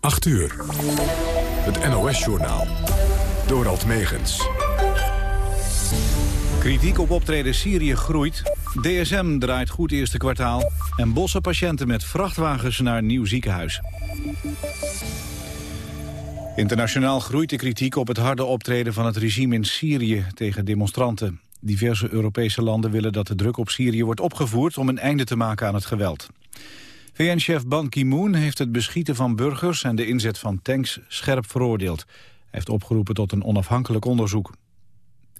8 uur. Het NOS-journaal. Dorald Megens. Kritiek op optreden Syrië groeit. DSM draait goed eerste kwartaal. En bossen patiënten met vrachtwagens naar nieuw ziekenhuis. Internationaal groeit de kritiek op het harde optreden van het regime in Syrië tegen demonstranten. Diverse Europese landen willen dat de druk op Syrië wordt opgevoerd om een einde te maken aan het geweld. VN-chef Ban Ki-moon heeft het beschieten van burgers en de inzet van tanks scherp veroordeeld. Hij heeft opgeroepen tot een onafhankelijk onderzoek.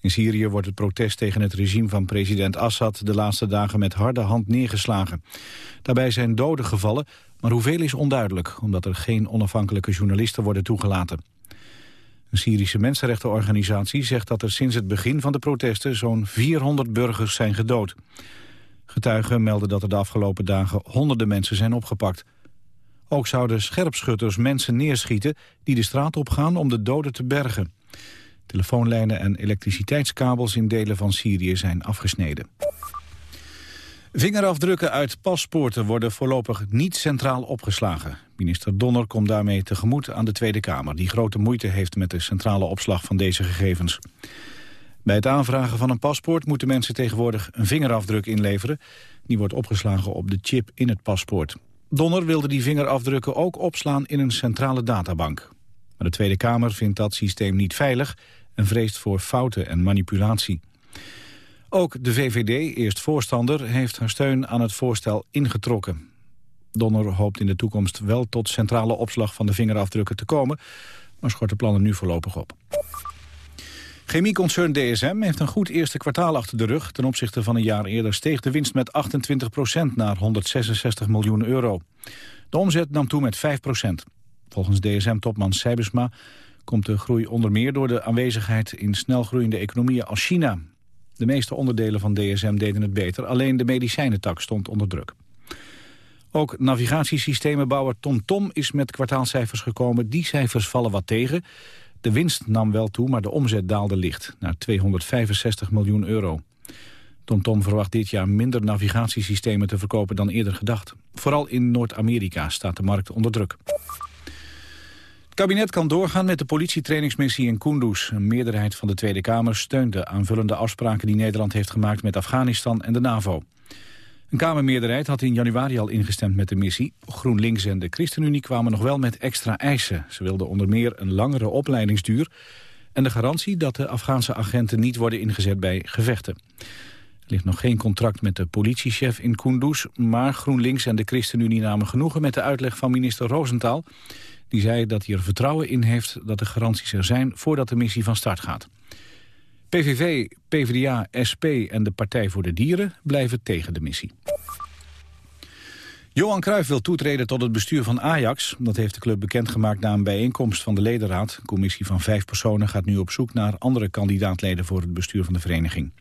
In Syrië wordt het protest tegen het regime van president Assad de laatste dagen met harde hand neergeslagen. Daarbij zijn doden gevallen, maar hoeveel is onduidelijk, omdat er geen onafhankelijke journalisten worden toegelaten. Een Syrische mensenrechtenorganisatie zegt dat er sinds het begin van de protesten zo'n 400 burgers zijn gedood. Getuigen melden dat er de afgelopen dagen honderden mensen zijn opgepakt. Ook zouden scherpschutters mensen neerschieten die de straat opgaan om de doden te bergen. Telefoonlijnen en elektriciteitskabels in delen van Syrië zijn afgesneden. Vingerafdrukken uit paspoorten worden voorlopig niet centraal opgeslagen. Minister Donner komt daarmee tegemoet aan de Tweede Kamer... die grote moeite heeft met de centrale opslag van deze gegevens. Bij het aanvragen van een paspoort moeten mensen tegenwoordig een vingerafdruk inleveren. Die wordt opgeslagen op de chip in het paspoort. Donner wilde die vingerafdrukken ook opslaan in een centrale databank. Maar de Tweede Kamer vindt dat systeem niet veilig en vreest voor fouten en manipulatie. Ook de VVD, eerst voorstander, heeft haar steun aan het voorstel ingetrokken. Donner hoopt in de toekomst wel tot centrale opslag van de vingerafdrukken te komen, maar schort de plannen nu voorlopig op. Chemieconcern DSM heeft een goed eerste kwartaal achter de rug. Ten opzichte van een jaar eerder steeg de winst met 28% naar 166 miljoen euro. De omzet nam toe met 5% Volgens DSM-topman Seibersma komt de groei onder meer door de aanwezigheid in snelgroeiende economieën als China. De meeste onderdelen van DSM deden het beter, alleen de medicijnentak stond onder druk. Ook navigatiesystemenbouwer TomTom is met kwartaalcijfers gekomen. Die cijfers vallen wat tegen. De winst nam wel toe, maar de omzet daalde licht naar 265 miljoen euro. TomTom verwacht dit jaar minder navigatiesystemen te verkopen dan eerder gedacht. Vooral in Noord-Amerika staat de markt onder druk. Het kabinet kan doorgaan met de politietrainingsmissie in Kunduz. Een meerderheid van de Tweede Kamer steunt de aanvullende afspraken die Nederland heeft gemaakt met Afghanistan en de NAVO. Een Kamermeerderheid had in januari al ingestemd met de missie. GroenLinks en de ChristenUnie kwamen nog wel met extra eisen. Ze wilden onder meer een langere opleidingsduur... en de garantie dat de Afghaanse agenten niet worden ingezet bij gevechten. Er ligt nog geen contract met de politiechef in Kunduz... maar GroenLinks en de ChristenUnie namen genoegen met de uitleg van minister Roosentaal. Die zei dat hij er vertrouwen in heeft dat de garanties er zijn... voordat de missie van start gaat. PVV, PvdA, SP en de Partij voor de Dieren blijven tegen de missie. Johan Cruijff wil toetreden tot het bestuur van Ajax. Dat heeft de club bekendgemaakt na een bijeenkomst van de ledenraad. Een commissie van vijf personen gaat nu op zoek naar andere kandidaatleden voor het bestuur van de vereniging.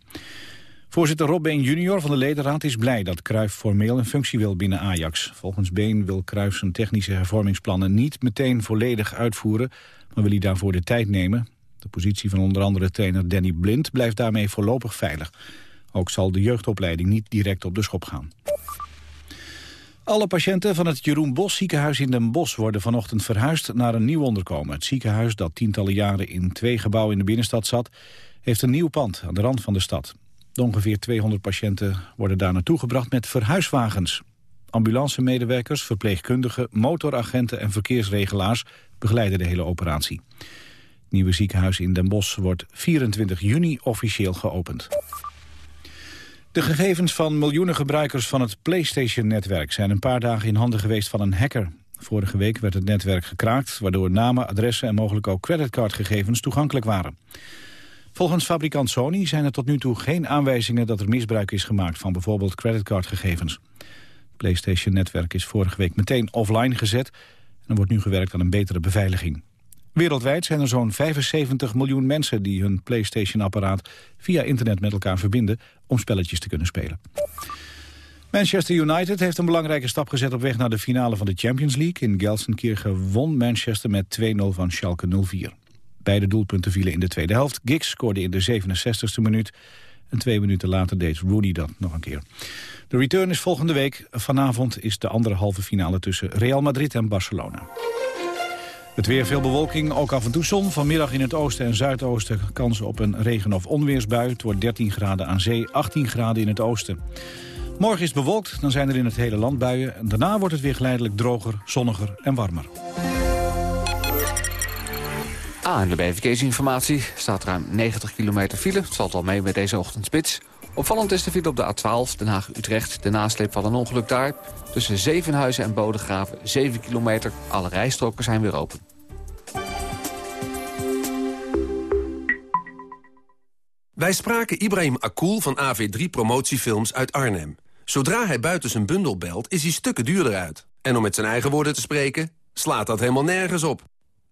Voorzitter Rob Been junior van de ledenraad is blij dat Cruijff formeel een functie wil binnen Ajax. Volgens Been wil Cruijff zijn technische hervormingsplannen niet meteen volledig uitvoeren, maar wil hij daarvoor de tijd nemen. De positie van onder andere trainer Danny Blind blijft daarmee voorlopig veilig. Ook zal de jeugdopleiding niet direct op de schop gaan. Alle patiënten van het Jeroen Bos ziekenhuis in Den Bosch worden vanochtend verhuisd naar een nieuw onderkomen. Het ziekenhuis, dat tientallen jaren in twee gebouwen in de binnenstad zat, heeft een nieuw pand aan de rand van de stad. De ongeveer 200 patiënten worden daar naartoe gebracht met verhuiswagens. Ambulancemedewerkers, verpleegkundigen, motoragenten en verkeersregelaars begeleiden de hele operatie nieuwe ziekenhuis in Den Bosch wordt 24 juni officieel geopend. De gegevens van miljoenen gebruikers van het PlayStation-netwerk... zijn een paar dagen in handen geweest van een hacker. Vorige week werd het netwerk gekraakt... waardoor namen, adressen en mogelijk ook creditcardgegevens toegankelijk waren. Volgens fabrikant Sony zijn er tot nu toe geen aanwijzingen... dat er misbruik is gemaakt van bijvoorbeeld creditcardgegevens. Het PlayStation-netwerk is vorige week meteen offline gezet... en er wordt nu gewerkt aan een betere beveiliging. Wereldwijd zijn er zo'n 75 miljoen mensen die hun PlayStation-apparaat via internet met elkaar verbinden om spelletjes te kunnen spelen. Manchester United heeft een belangrijke stap gezet op weg naar de finale van de Champions League. In Gelsenkirchen won Manchester met 2-0 van Schalke 04. Beide doelpunten vielen in de tweede helft. Giggs scoorde in de 67e minuut. En twee minuten later deed Rooney dat nog een keer. De return is volgende week. Vanavond is de andere halve finale tussen Real Madrid en Barcelona. Het weer veel bewolking, ook af en toe zon. Vanmiddag in het oosten en zuidoosten kansen op een regen- of onweersbui. Het wordt 13 graden aan zee, 18 graden in het oosten. Morgen is bewolkt, dan zijn er in het hele land buien. En daarna wordt het weer geleidelijk droger, zonniger en warmer. Ah, de verkeersinformatie staat ruim 90 kilometer file. Het valt al mee met deze ochtendspits. Opvallend is de file op de A12 Den Haag-Utrecht. De nasleep van een ongeluk daar. Tussen Zevenhuizen en Bodegraven 7 kilometer. Alle rijstroken zijn weer open. Wij spraken Ibrahim Akul van AV3 Promotiefilms uit Arnhem. Zodra hij buiten zijn bundel belt, is hij stukken duurder uit. En om met zijn eigen woorden te spreken, slaat dat helemaal nergens op.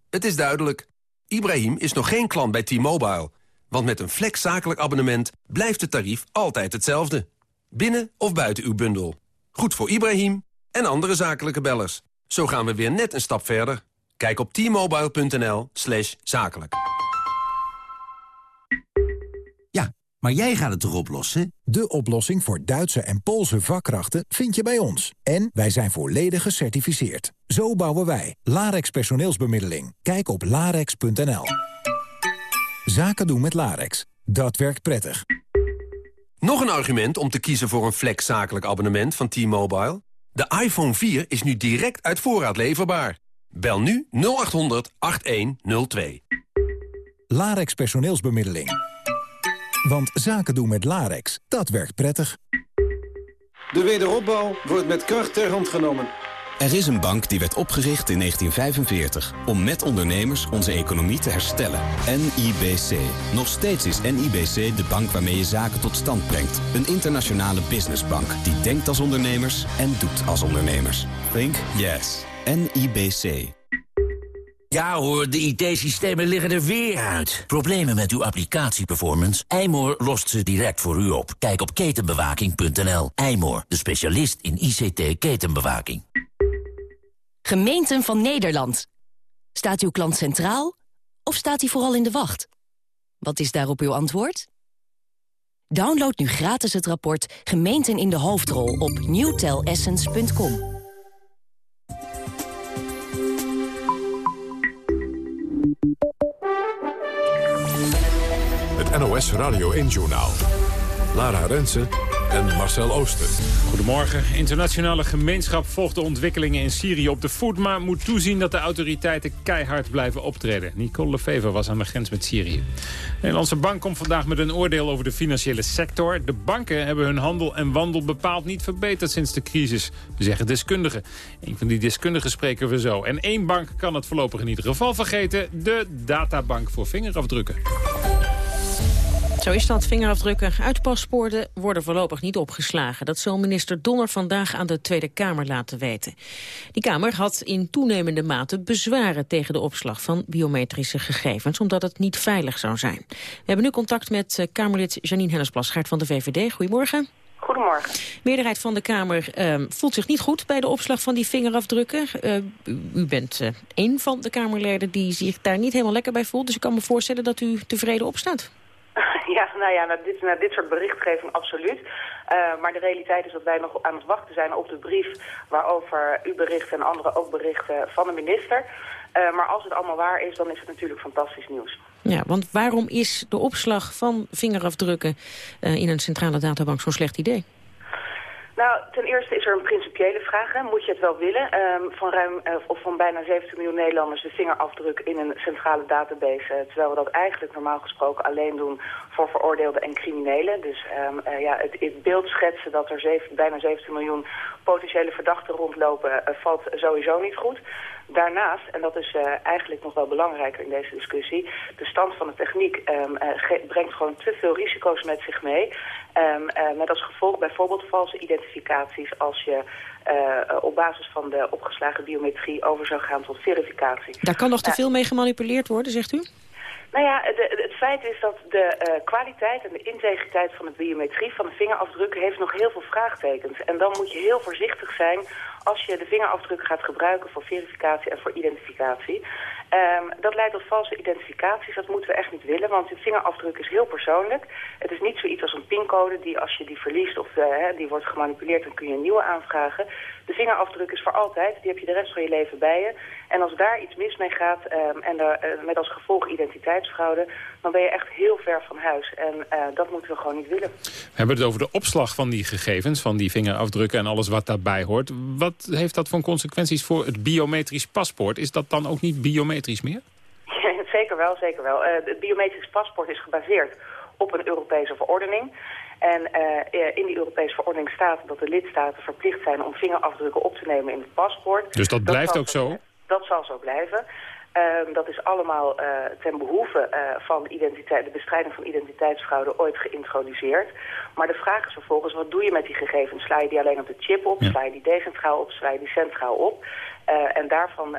Het is duidelijk. Ibrahim is nog geen klant bij T-Mobile. Want met een flex zakelijk abonnement blijft het tarief altijd hetzelfde. Binnen of buiten uw bundel. Goed voor Ibrahim en andere zakelijke bellers. Zo gaan we weer net een stap verder. Kijk op t-mobile.nl slash zakelijk. Ja, maar jij gaat het toch oplossen? De oplossing voor Duitse en Poolse vakkrachten vind je bij ons. En wij zijn volledig gecertificeerd. Zo bouwen wij. Larex personeelsbemiddeling. Kijk op larex.nl. Zaken doen met Larex. Dat werkt prettig. Nog een argument om te kiezen voor een flex zakelijk abonnement van T-Mobile? De iPhone 4 is nu direct uit voorraad leverbaar. Bel nu 0800 8102. Larex personeelsbemiddeling. Want zaken doen met Larex, dat werkt prettig. De wederopbouw wordt met kracht ter hand genomen. Er is een bank die werd opgericht in 1945 om met ondernemers onze economie te herstellen. NIBC. Nog steeds is NIBC de bank waarmee je zaken tot stand brengt. Een internationale businessbank die denkt als ondernemers en doet als ondernemers. Think yes. NIBC. Ja hoor, de IT-systemen liggen er weer uit. Problemen met uw applicatieperformance? Eymoor lost ze direct voor u op. Kijk op ketenbewaking.nl. Eymoor, de specialist in ICT-ketenbewaking. Gemeenten van Nederland. Staat uw klant centraal of staat hij vooral in de wacht? Wat is daarop uw antwoord? Download nu gratis het rapport Gemeenten in de hoofdrol op newtelessence.com. Het NOS Radio 1-journaal. Lara Rensen en Marcel Ooster. Goedemorgen. Internationale gemeenschap volgt de ontwikkelingen in Syrië op de voet... maar moet toezien dat de autoriteiten keihard blijven optreden. Nicole Lefever was aan de grens met Syrië. De Nederlandse Bank komt vandaag met een oordeel over de financiële sector. De banken hebben hun handel en wandel bepaald niet verbeterd sinds de crisis, zeggen deskundigen. Een van die deskundigen spreken we zo. En één bank kan het voorlopig in ieder geval vergeten. De databank voor vingerafdrukken. Zo is dat. Vingerafdrukken uit paspoorten worden voorlopig niet opgeslagen. Dat zal minister Donner vandaag aan de Tweede Kamer laten weten. Die Kamer had in toenemende mate bezwaren tegen de opslag van biometrische gegevens, omdat het niet veilig zou zijn. We hebben nu contact met eh, Kamerlid Janine Hennis-Plasgaard van de VVD. Goedemorgen. Goedemorgen. De meerderheid van de Kamer uh, voelt zich niet goed bij de opslag van die vingerafdrukken. Uh, u bent uh, één van de Kamerleden die zich daar niet helemaal lekker bij voelt. Dus ik kan me voorstellen dat u tevreden opstaat. Ja, nou ja, naar dit, naar dit soort berichtgeving absoluut. Uh, maar de realiteit is dat wij nog aan het wachten zijn op de brief waarover u bericht en anderen ook berichten van de minister. Uh, maar als het allemaal waar is, dan is het natuurlijk fantastisch nieuws. Ja, want waarom is de opslag van vingerafdrukken uh, in een centrale databank zo'n slecht idee? Nou, ten eerste is er een principiële vraag. Hè. Moet je het wel willen? Um, van ruim uh, of van bijna 17 miljoen Nederlanders de vingerafdruk in een centrale database. Uh, terwijl we dat eigenlijk normaal gesproken alleen doen voor veroordeelden en criminelen. Dus um, uh, ja, het, het beeld schetsen dat er bijna 17 miljoen potentiële verdachten rondlopen valt sowieso niet goed. Daarnaast, en dat is eigenlijk nog wel belangrijker in deze discussie... de stand van de techniek uh, brengt gewoon te veel risico's met zich mee. Um, uh, met als gevolg bijvoorbeeld valse identificaties... als je op basis van de opgeslagen biometrie over zou gaan tot verificatie. Daar kan nog te veel mee gemanipuleerd worden, zegt u? Nou ja, de, het feit is dat de uh, kwaliteit en de integriteit van de biometrie, van de vingerafdrukken, heeft nog heel veel vraagtekens. En dan moet je heel voorzichtig zijn als je de vingerafdruk gaat gebruiken voor verificatie en voor identificatie... Um, dat leidt tot valse identificaties. Dat moeten we echt niet willen, want een vingerafdruk is heel persoonlijk. Het is niet zoiets als een pincode die als je die verliest of uh, die wordt gemanipuleerd... dan kun je een nieuwe aanvragen. De vingerafdruk is voor altijd. Die heb je de rest van je leven bij je. En als daar iets mis mee gaat um, en uh, met als gevolg identiteitsfraude... dan ben je echt heel ver van huis. En uh, dat moeten we gewoon niet willen. We hebben het over de opslag van die gegevens, van die vingerafdrukken... en alles wat daarbij hoort. Wat heeft dat voor consequenties voor het biometrisch paspoort? Is dat dan ook niet biometrisch meer? zeker wel, zeker wel. Uh, het biometrisch paspoort is gebaseerd op een Europese verordening... En uh, in die Europese verordening staat dat de lidstaten verplicht zijn om vingerafdrukken op te nemen in het paspoort. Dus dat, dat blijft ook zo? Dat zal zo blijven. Um, dat is allemaal uh, ten behoeve uh, van identiteit, de bestrijding van identiteitsfraude ooit geïntroduceerd. Maar de vraag is vervolgens, wat doe je met die gegevens? Sla je die alleen op de chip op? Ja. Sla je die decentraal op? Sla je die centraal op? Uh, en daarvan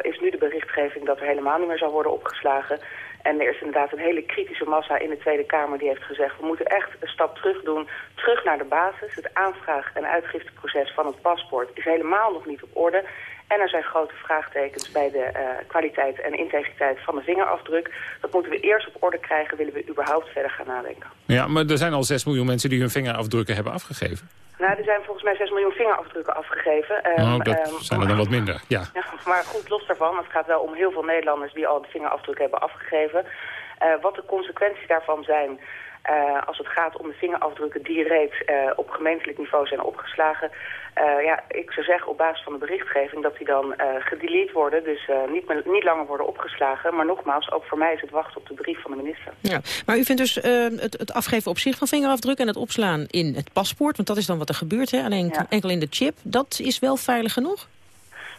is nu de berichtgeving dat er helemaal niet meer zal worden opgeslagen. En er is inderdaad een hele kritische massa in de Tweede Kamer die heeft gezegd... we moeten echt een stap terug doen, terug naar de basis. Het aanvraag- en uitgifteproces van het paspoort is helemaal nog niet op orde. En er zijn grote vraagtekens bij de uh, kwaliteit en integriteit van de vingerafdruk. Dat moeten we eerst op orde krijgen, willen we überhaupt verder gaan nadenken. Ja, maar er zijn al 6 miljoen mensen die hun vingerafdrukken hebben afgegeven. Nou, er zijn volgens mij 6 miljoen vingerafdrukken afgegeven. Um, oh, dat um, zijn er dan wat minder, ja. ja. Maar goed, los daarvan, het gaat wel om heel veel Nederlanders die al de vingerafdruk hebben afgegeven. Uh, wat de consequenties daarvan zijn... Uh, als het gaat om de vingerafdrukken die reeds uh, op gemeentelijk niveau zijn opgeslagen. Uh, ja, ik zou zeggen op basis van de berichtgeving dat die dan gedelete worden. Dus niet, meer, niet langer worden opgeslagen. Maar nogmaals, ook voor mij is het wachten op de brief van de minister. Ja, maar u vindt dus het, het, afgeven op zich van vingerafdrukken en het opslaan in het paspoort. Want dat is dan wat er gebeurt, hè? alleen ja. enkel in de chip. Dat is wel veilig genoeg?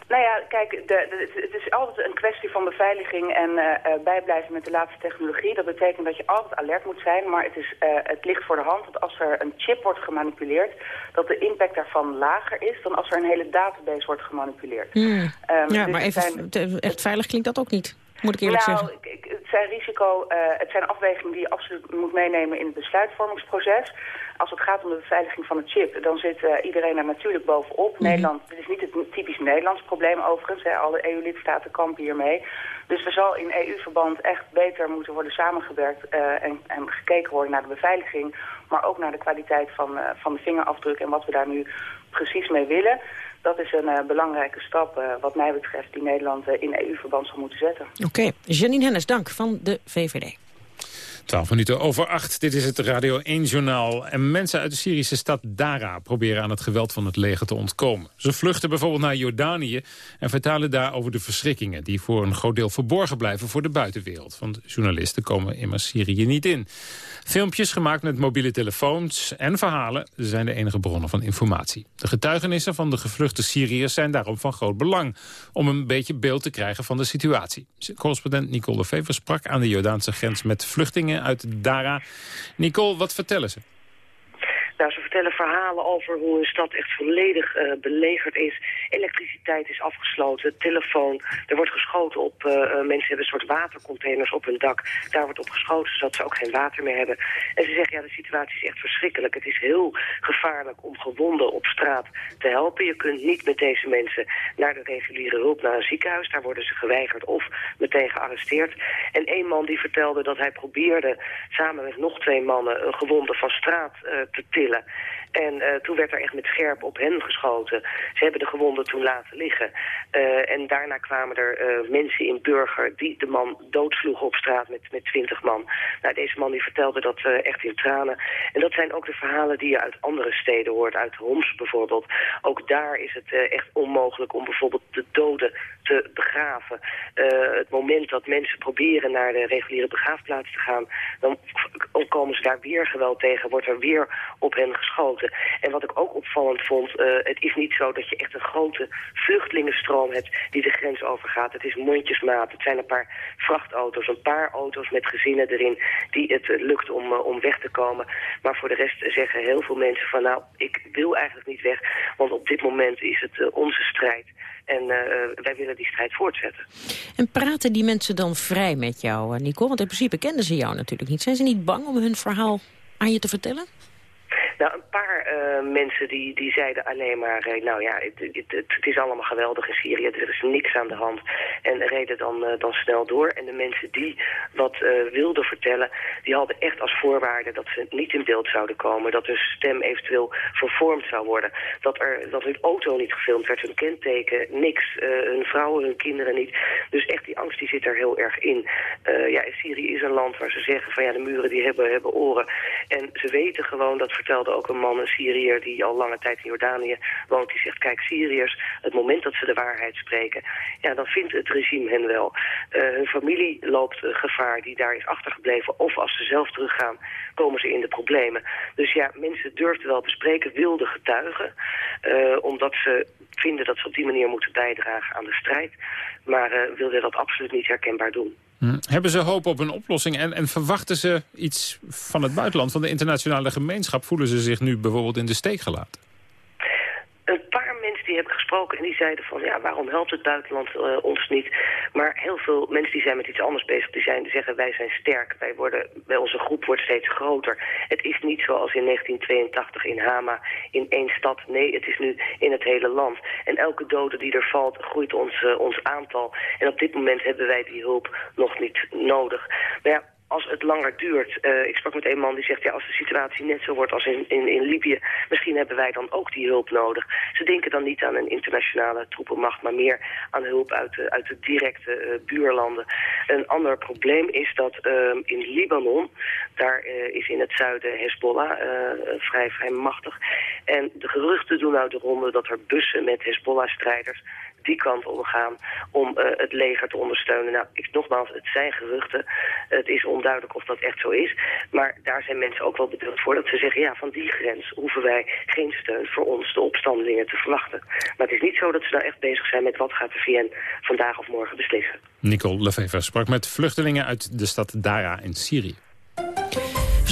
Nou ja, kijk, de, de, het is altijd een kwestie van beveiliging en uh, bijblijven met de laatste technologie. Dat betekent dat je altijd alert moet zijn, maar het, is, uh, het ligt voor de hand dat als er een chip wordt gemanipuleerd, dat de impact daarvan lager is dan als er een hele database wordt gemanipuleerd. Hmm. Um, ja, dus maar even, zijn, echt veilig klinkt dat ook niet. Moet ik eerlijk nou, zeggen. het zijn risico, uh, het zijn afwegingen die je absoluut moet meenemen in het besluitvormingsproces. Als het gaat om de beveiliging van het chip, dan zit uh, iedereen er natuurlijk bovenop. Mm -hmm. Nederland, dit is niet het typisch Nederlands probleem overigens. Hè. Alle EU-lidstaten kampen hiermee. Dus er zal in EU-verband echt beter moeten worden samengewerkt uh, en, en, gekeken worden naar de beveiliging. Maar ook naar de kwaliteit van, uh, van de vingerafdruk en wat we daar nu precies mee willen. Dat is een belangrijke stap, wat mij betreft, die Nederland in EU-verband zal moeten zetten. Oké, okay. Janine Hennis, dank van de VVD. 12 minuten over 8. Dit is het Radio 1-journaal. En mensen uit de Syrische stad Dara proberen aan het geweld van het leger te ontkomen. Ze vluchten bijvoorbeeld naar Jordanië en vertalen daar over de verschrikkingen... die voor een groot deel verborgen blijven voor de buitenwereld. Want journalisten komen immers Syrië niet in. Filmpjes gemaakt met mobiele telefoons en verhalen zijn de enige bronnen van informatie. De getuigenissen van de gevluchte Syriërs zijn daarom van groot belang... om een beetje beeld te krijgen van de situatie. Correspondent Nicole Fever sprak aan de Jordaanse grens met vluchtingen uit Dara. Nicole, wat vertellen ze? Nou, ze vertellen verhalen over hoe hun stad echt volledig uh, belegerd is. Elektriciteit is afgesloten, telefoon. Er wordt geschoten op, uh, mensen hebben een soort watercontainers op hun dak. Daar wordt op geschoten, zodat ze ook geen water meer hebben. En ze zeggen, ja, de situatie is echt verschrikkelijk. Het is heel gevaarlijk om gewonden op straat te helpen. Je kunt niet met deze mensen naar de reguliere hulp, naar een ziekenhuis. Daar worden ze geweigerd of meteen gearresteerd. En één man die vertelde dat hij probeerde, samen met nog twee mannen, een gewonde van straat te tillen en uh, toen werd er echt met scherp op hen geschoten. Ze hebben de gewonden toen laten liggen. Uh, en daarna kwamen er uh, mensen in Burger die de man doodsloegen op straat met, met 20 man. Nou, deze man die vertelde dat echt in tranen. En dat zijn ook de verhalen die je uit andere steden hoort. Uit Homs bijvoorbeeld. Ook daar is het echt onmogelijk om bijvoorbeeld de doden te begraven. het moment dat mensen proberen naar de reguliere begraafplaats te gaan... dan komen ze daar weer geweld tegen. Wordt er weer op hen geschoten. En wat ik ook opvallend vond, uh, het is niet zo dat je echt een grote vluchtelingenstroom hebt die de grens overgaat. Het is mondjesmaat. Het zijn een paar vrachtauto's, een paar auto's met gezinnen erin die het uh, lukt om, uh, om weg te komen. Maar voor de rest zeggen heel veel mensen van nou, ik wil eigenlijk niet weg, want op dit moment is het onze strijd. En wij willen die strijd voortzetten. En praten die mensen dan vrij met jou, Nico? Want in principe kenden ze jou natuurlijk niet. Zijn ze niet bang om hun verhaal aan je te vertellen? Nou, een paar uh, mensen die, die zeiden alleen maar... Uh, nou ja, het, het, het, is allemaal geweldig in Syrië. Er is niks aan de hand. En reden dan, uh, dan snel door. En de mensen die wat wilden vertellen... die hadden echt als voorwaarde dat ze niet in beeld zouden komen. Dat hun stem eventueel vervormd zou worden. Dat, er, dat hun auto niet gefilmd werd, hun kenteken, niks. hun vrouwen, hun kinderen niet. Dus echt die angst die zit er heel erg in. ja, Syrië is een land waar ze zeggen van ja, de muren die hebben, hebben oren. En ze weten gewoon, dat vertelde ook een man, een Syriër die al lange tijd in Jordanië woont, die zegt, kijk, Syriërs, het moment dat ze de waarheid spreken, ja, dan vindt het regime hen wel. Uh, hun familie loopt uh, gevaar die daar is achtergebleven, of als ze zelf teruggaan, komen ze in de problemen. Dus ja, mensen durfden wel bespreken, wilden getuigen, uh, omdat ze vinden dat ze op die manier moeten bijdragen aan de strijd, maar wilden dat absoluut niet herkenbaar doen. Hm. Hebben ze hoop op een oplossing en, en verwachten ze iets van het buitenland, van de internationale gemeenschap? Voelen ze zich nu bijvoorbeeld in de steek gelaten? Een paar die heb ik gesproken en die zeiden van... ja, waarom helpt het buitenland uh, ons niet? Maar heel veel mensen die zijn met iets anders bezig... die, zijn, die zeggen wij zijn sterk, wij worden, bij onze groep wordt steeds groter. Het is niet zoals in 1982 in Hama in één stad. Nee, het is nu in het hele land. En elke dode die er valt groeit ons, uh, ons aantal. En op dit moment hebben wij die hulp nog niet nodig. Maar ja, als het langer duurt. Uh, ik sprak met een man die zegt, ja, als de situatie net zo wordt als in, in, Libië, misschien hebben wij dan ook die hulp nodig. Ze denken dan niet aan een internationale troepenmacht, maar meer aan hulp uit de, uit de directe uh, buurlanden. Een ander probleem is dat uh, in Libanon, daar is in het zuiden Hezbollah vrij, vrij machtig. En de geruchten doen nou de ronde dat er bussen met Hezbollah-strijders die kant omgaan om uh, het leger te ondersteunen. Nou, ik, nogmaals, het zijn geruchten. Het is onduidelijk of dat echt zo is. Maar daar zijn mensen ook wel bedoeld voor dat ze zeggen... ja, van die grens hoeven wij geen steun voor ons, de opstandelingen, te verwachten. Maar het is niet zo dat ze nou echt bezig zijn met wat gaat de VN vandaag of morgen beslissen. Nicole Lefever sprak met vluchtelingen uit de stad Dara in Syrië.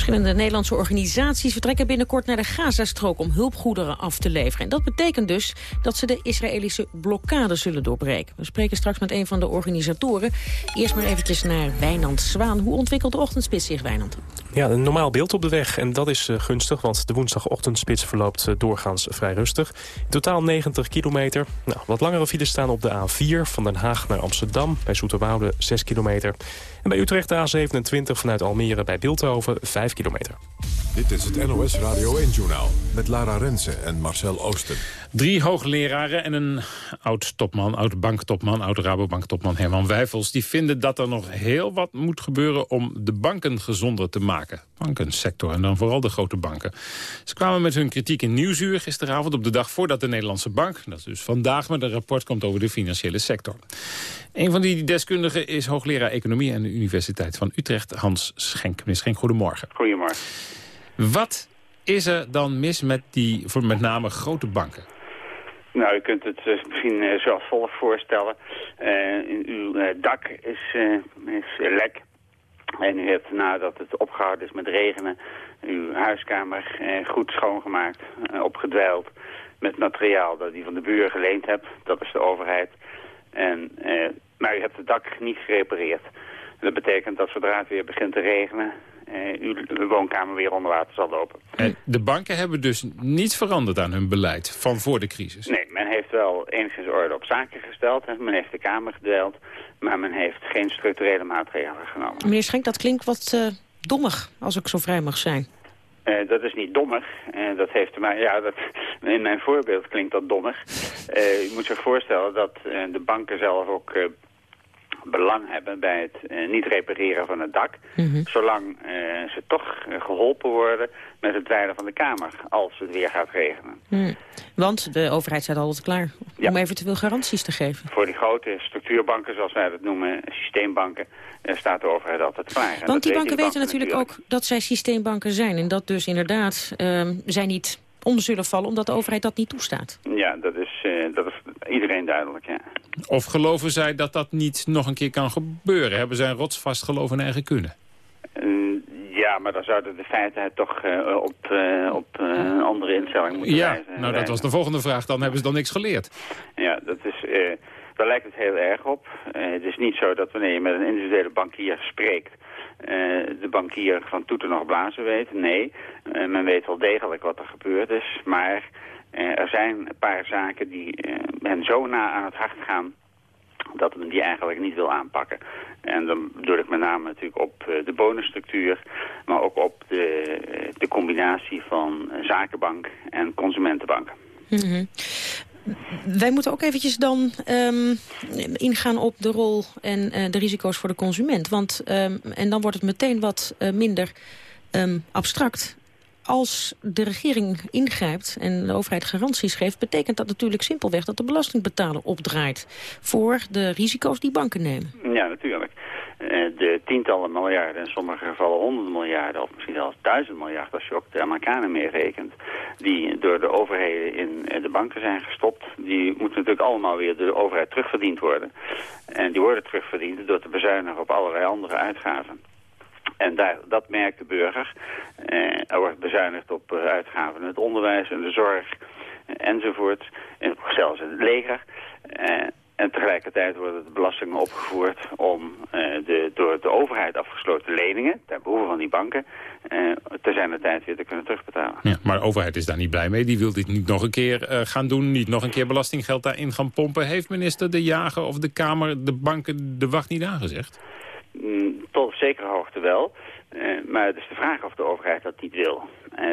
Verschillende Nederlandse organisaties vertrekken binnenkort naar de Gazastrook om hulpgoederen af te leveren. En dat betekent dus dat ze de Israëlische blokkade zullen doorbreken. We spreken straks met een van de organisatoren. Eerst maar eventjes naar Wijnand Zwaan. Hoe ontwikkelt de ochtendspits zich, Wijnand? Ja, een normaal beeld op de weg en dat is uh, gunstig, want de woensdagochtendspits verloopt uh, doorgaans vrij rustig. In totaal 90 kilometer. Nou, wat langere files staan op de A4 van Den Haag naar Amsterdam, bij Zoeterwoude 6 kilometer. En bij Utrecht de A27 vanuit Almere bij Beeldhoven 5 kilometer. Dit is het NOS Radio 1-journaal met Lara Rensen en Marcel Oosten. Drie hoogleraren en een oud-topman, oud-banktopman, oud-Rabobank-topman Herman Wijfels... die vinden dat er nog heel wat moet gebeuren om de banken gezonder te maken. Bankensector en dan vooral de grote banken. Ze kwamen met hun kritiek in Nieuwsuur gisteravond op de dag voordat de Nederlandse Bank... dat is dus vandaag met een rapport komt over de financiële sector. Een van die deskundigen is hoogleraar Economie aan de Universiteit van Utrecht, Hans Schenk. Meneer Schenk, goedemorgen. Goedemorgen. Wat is er dan mis met die, voor met name grote banken? Nou, u kunt het uh, misschien uh, zoals volgt voorstellen. Uh, uw dak is, is lek. En u hebt nadat het opgehouden is met regenen... uw huiskamer goed schoongemaakt, opgedwijld... met materiaal dat u van de buur geleend hebt. Dat is de overheid. En, maar u hebt het dak niet gerepareerd. Dat betekent dat zodra het weer begint te regenen... Uh, uw woonkamer weer onder water zal lopen. En de banken hebben dus niets veranderd aan hun beleid van voor de crisis? Nee, men heeft wel enigszins orde op zaken gesteld. Men heeft de Kamer gedeeld, maar men heeft geen structurele maatregelen genomen. Meneer Schenk, dat klinkt wat uh, dommig, als ik zo vrij mag zijn. Uh, dat is niet dommig. Uh, dat heeft maar ja, dat, in mijn voorbeeld klinkt dat dommig. Uh, u moet zich voorstellen dat de banken zelf ook belang hebben bij het uh, niet repareren van het dak. Mhm. Zolang uh, ze toch uh, geholpen worden met het dweilen van de kamer als het weer gaat regenen. Mhm. Want de overheid staat altijd klaar ja. om eventueel garanties te geven. Voor die grote structuurbanken, zoals wij dat noemen, systeembanken, staat de overheid altijd klaar. Want die banken weten natuurlijk, natuurlijk, ook dat zij systeembanken zijn. En dat dus inderdaad ehm, zij niet om zullen vallen omdat de overheid dat niet toestaat. Ja, dat is, dat is iedereen duidelijk, ja. Of geloven zij dat dat niet nog een keer kan gebeuren? Hebben zij een rotsvast geloof in eigen kunnen? Uh, ja, maar dan zouden de feiten toch uh, op, uh, op een andere instelling moeten ja, wijzen. nou dat was de volgende vraag. Dan hebben ze dan niks geleerd. Ja, dat is, daar lijkt het heel erg op. het is niet zo dat wanneer je met een individuele bankier spreekt de bankier van toeten nog blazen weet. Nee, men weet wel degelijk wat er gebeurd is. Maar er zijn een paar zaken die hen zo na aan het hart gaan dat men die eigenlijk niet wil aanpakken. En dan bedoel ik met name natuurlijk op de bonusstructuur, maar ook op de, de combinatie van zakenbank en consumentenbank. Mm wij moeten ook eventjes dan um, ingaan op de rol en uh, de risico's voor de consument. Want, um, en dan wordt het meteen wat uh, minder um, abstract. Als de regering ingrijpt en de overheid garanties geeft... betekent dat natuurlijk simpelweg dat de belastingbetaler opdraait... voor de risico's die banken nemen. Ja, natuurlijk. Eh, de tientallen miljarden, in sommige gevallen honderden miljarden... of misschien zelfs duizend miljard als je ook de Amerikanen meerekent... die door de overheden in eh, de banken zijn gestopt... die moeten natuurlijk allemaal weer door de overheid terugverdiend worden. En die worden terugverdiend door te bezuinigen op allerlei andere uitgaven. En daar, dat merkt de burger. Eh, er wordt bezuinigd op uitgaven in het onderwijs en de zorg enzovoort. En zelfs in het leger. En tegelijkertijd worden de belastingen opgevoerd om uh, de door de overheid afgesloten leningen, ten behoeve van die banken, uh, te zijn de tijd weer te kunnen terugbetalen. Ja, maar de overheid is daar niet blij mee. Die wil dit niet nog een keer uh, gaan doen, niet nog een keer belastinggeld daarin gaan pompen. Heeft minister De Jager of de Kamer de banken de wacht niet aangezegd? Mm, tot op zekere hoogte wel. maar het is de vraag of de overheid dat niet wil.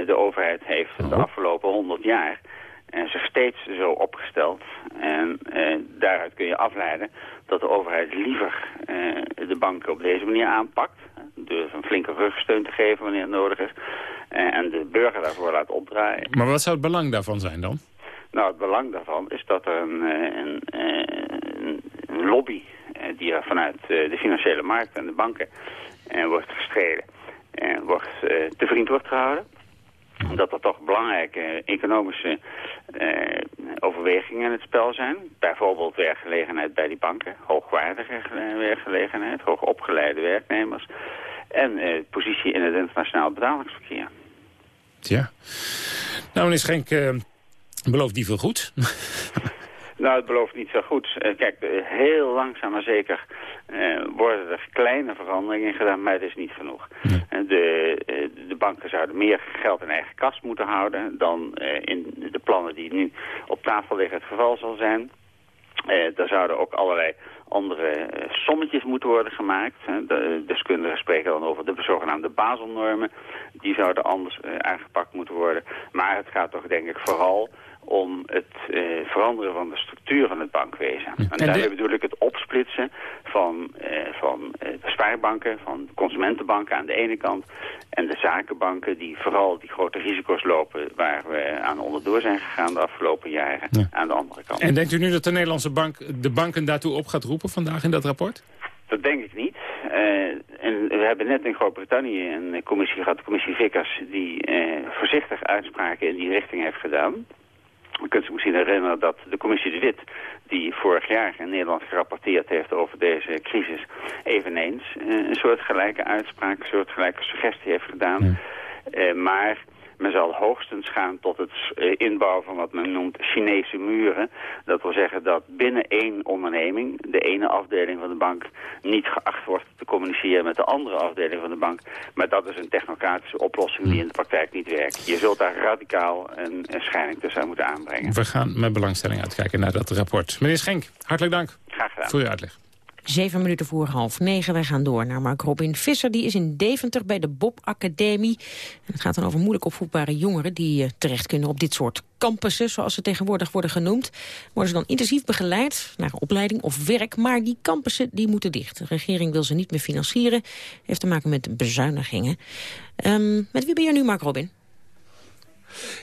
de overheid heeft oh. de afgelopen honderd jaar en zich steeds zo opgesteld. En eh, daaruit kun je afleiden dat de overheid liever eh, de banken op deze manier aanpakt. Dus een flinke rugsteun te geven wanneer het nodig is. Eh, en de burger daarvoor laat opdraaien. Maar wat zou het belang daarvan zijn dan? Nou, het belang daarvan is dat er een, eh, een, een, een lobby eh, die er vanuit eh, de financiële markt en de banken wordt gestreden. En wordt, te vriend wordt gehouden dat er toch belangrijke economische eh, overwegingen in het spel zijn. Bijvoorbeeld werkgelegenheid bij die banken, hoogwaardige werkgelegenheid, hoogopgeleide werknemers en eh, positie in het internationaal betalingsverkeer. Tja. Nou, meneer Schenk, uh, belooft die veel goed? Nou, het belooft niet zo goed. Uh, kijk, uh, heel langzaam maar zeker uh, worden er kleine veranderingen gedaan, maar het is niet genoeg. De, de banken zouden meer geld in eigen kas moeten houden dan in de plannen die nu op tafel liggen het geval zal zijn. er zouden ook allerlei andere sommetjes moeten worden gemaakt. De deskundigen spreken dan over de zogenaamde Baselnormen. Die zouden anders aangepakt moeten worden. Maar het gaat toch denk ik vooral om het eh, veranderen van de structuur van het bankwezen. En, en daarmee bedoel ik het opsplitsen van, eh, van eh, de spaarbanken, van consumentenbanken aan de ene kant... en de zakenbanken die vooral die grote risico's lopen... waar we aan onderdoor zijn gegaan de afgelopen jaren aan de andere kant. En denkt u nu dat de Nederlandse bank de banken daartoe op gaat roepen vandaag in dat rapport? Dat denk ik niet. Uh, en we hebben net in Groot-Brittannië een commissie gehad, de commissie Vickers... die uh, voorzichtig uitspraken in die richting heeft gedaan. Je kunt zich misschien herinneren dat de commissie De Wit, die vorig jaar in Nederland gerapporteerd heeft over deze crisis, eveneens eh, een soort gelijke uitspraak, een soort gelijke suggestie heeft gedaan. Uh, maar men zal hoogstens gaan tot het eh, inbouwen van wat men noemt Chinese muren. Dat wil zeggen dat binnen één onderneming, de ene afdeling van de bank, niet geacht wordt te communiceren met de andere afdeling van de bank. Maar dat is een technocratische oplossing die in de praktijk niet werkt. Je zult daar radicaal een, een scheiding tussen moeten aanbrengen. We gaan met belangstelling uitkijken naar dat rapport. Meneer Schenk, hartelijk dank Graag gedaan. voor uw uitleg. Zeven minuten voor half negen. Wij gaan door naar Mark Robin Visser. Die is in Deventer bij de Bob Academie. Het gaat dan over moeilijk opvoedbare jongeren... die uh, terecht kunnen op dit soort campussen, zoals ze tegenwoordig worden genoemd. Worden ze dan intensief begeleid naar opleiding of werk. Maar die campussen die moeten dicht. De regering wil ze niet meer financieren. Heeft te maken met bezuinigingen. Um, met wie ben je nu, Mark Robin?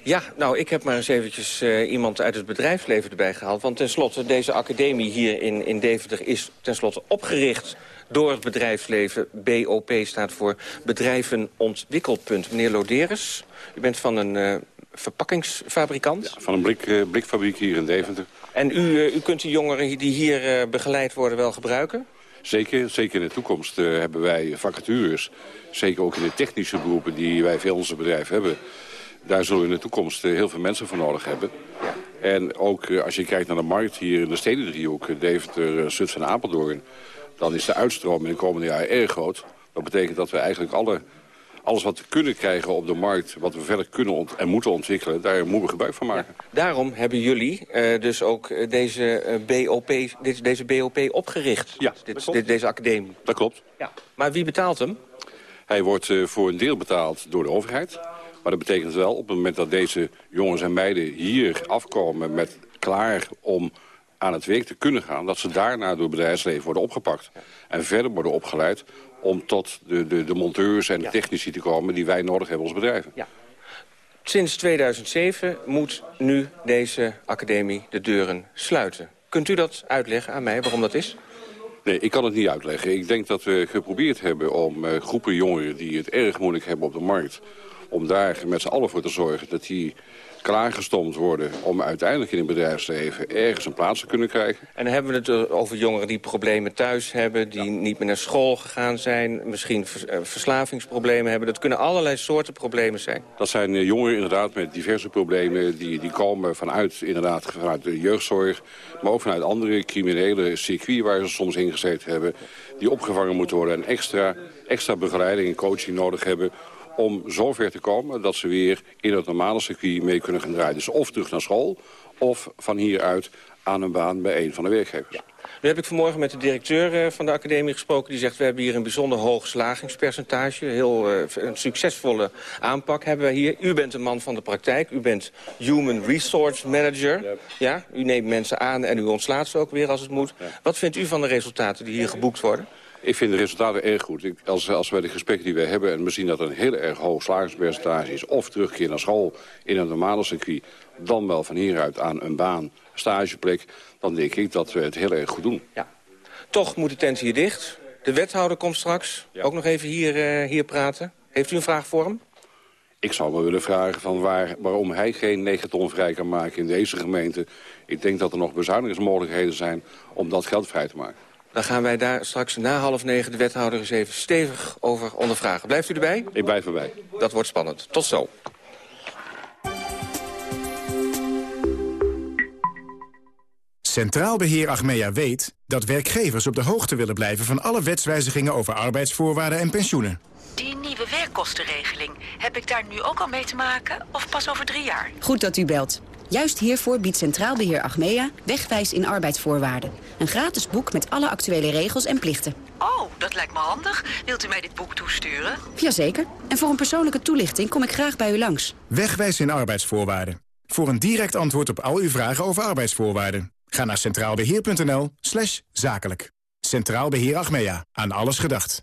Ja, nou, ik heb maar eens eventjes uh, iemand uit het bedrijfsleven erbij gehaald. Want tenslotte, deze academie hier in, in Deventer is tenslotte opgericht door het bedrijfsleven. BOP staat voor Bedrijvenontwikkelpunt. Meneer Loderes, u bent van een uh, verpakkingsfabrikant? van een blik, uh, blikfabriek hier in Deventer. En u, u kunt de jongeren die hier begeleid worden wel gebruiken? Zeker, zeker in de toekomst hebben wij vacatures. Zeker ook in de technische beroepen die wij veel onze bedrijf hebben daar zullen we in de toekomst eh, heel veel mensen voor nodig hebben. En ook eh, als je kijkt naar de markt hier in de stedendriehoek, Deventer, Zutphen en Apeldoorn... dan is de uitstroom in de komende jaren erg groot. Dat betekent dat we eigenlijk alle, alles wat we kunnen krijgen op de markt... wat we verder kunnen en moeten ontwikkelen, daar moeten we gebruik van maken. Daarom hebben jullie uh, dus ook deze, BOP, deze, deze BOP opgericht. Ja, dit, dit, deze academie. Dat klopt. Ja. Maar wie betaalt hem? Hij wordt voor een deel betaald door de overheid. Maar dat betekent wel, op het moment dat deze jongens en meiden hier afkomen... met klaar om aan het werk te kunnen gaan... dat ze daarna door het bedrijfsleven worden opgepakt. En verder worden opgeleid om tot de, de, de monteurs en de technici te komen... die wij nodig hebben als bedrijven. Ja. Sinds 2007 moet nu deze academie de deuren sluiten. Kunt u dat uitleggen aan mij, waarom dat is? Nee, ik kan het niet uitleggen. Ik denk dat we geprobeerd hebben om uh, groepen jongeren... die het erg moeilijk hebben op de markt... om daar met z'n allen voor te zorgen dat die klaargestomd worden... om uiteindelijk in het bedrijfsleven ergens een plaats te kunnen krijgen. En dan hebben we het over jongeren die problemen thuis hebben... die niet meer naar school gegaan zijn, misschien verslavingsproblemen hebben. Dat kunnen allerlei soorten problemen zijn. Dat zijn jongeren inderdaad met diverse problemen... die, die komen vanuit, inderdaad, vanuit de jeugdzorg... maar ook vanuit andere criminele circuits waar ze soms ingezeten hebben... die opgevangen moeten worden en extra, extra begeleiding en coaching nodig hebben om zover te komen dat ze weer in het normale circuit mee kunnen gaan draaien. Dus of terug naar school, of van hieruit aan een baan bij een van de werkgevers. Nu heb ik vanmorgen met de directeur van de academie gesproken. Die zegt, we hebben hier een bijzonder hoog slagingspercentage. Heel uh, een succesvolle aanpak hebben wij hier. U bent een man van de praktijk. U bent Human Resource Manager. Ja. ja u neemt mensen aan en u ontslaat ze ook weer als het moet. Ja. Wat vindt u van de resultaten die hier geboekt worden? Ik vind de resultaten erg goed. Ik, als, als wij de gesprekken die wij hebben en we zien dat een heel erg hoog slagingspercentage is... of terugkeer naar school in een normale circuit... dan wel van hieruit aan een baan, stageplek... dan denk ik dat we het heel erg goed doen. Ja. Toch moet de tent hier dicht. De wethouder komt straks ja. ook nog even hier, uh, hier praten. Heeft u een vraag voor hem? Ik zou wel willen vragen van waar, waarom hij geen 9 ton vrij kan maken in deze gemeente. Ik denk dat er nog bezuinigingsmogelijkheden zijn om dat geld vrij te maken. Dan gaan wij daar straks na half negen de wethouder eens even stevig over ondervragen. Blijft u erbij? Ik blijf erbij. Dat wordt spannend. Tot zo. Centraal Beheer Achmea weet dat werkgevers op de hoogte willen blijven... van alle wetswijzigingen over arbeidsvoorwaarden en pensioenen. Die nieuwe werkkostenregeling, heb ik daar nu ook al mee te maken of pas over drie jaar? Goed dat u belt. Juist hiervoor biedt Centraal Beheer Achmea Wegwijs in arbeidsvoorwaarden. Een gratis boek met alle actuele regels en plichten. Oh, dat lijkt me handig. Wilt u mij dit boek toesturen? Jazeker. En voor een persoonlijke toelichting kom ik graag bij u langs. Wegwijs in arbeidsvoorwaarden. Voor een direct antwoord op al uw vragen over arbeidsvoorwaarden. Ga naar centraalbeheer.nl slash zakelijk. Centraal Beheer Achmea. Aan alles gedacht.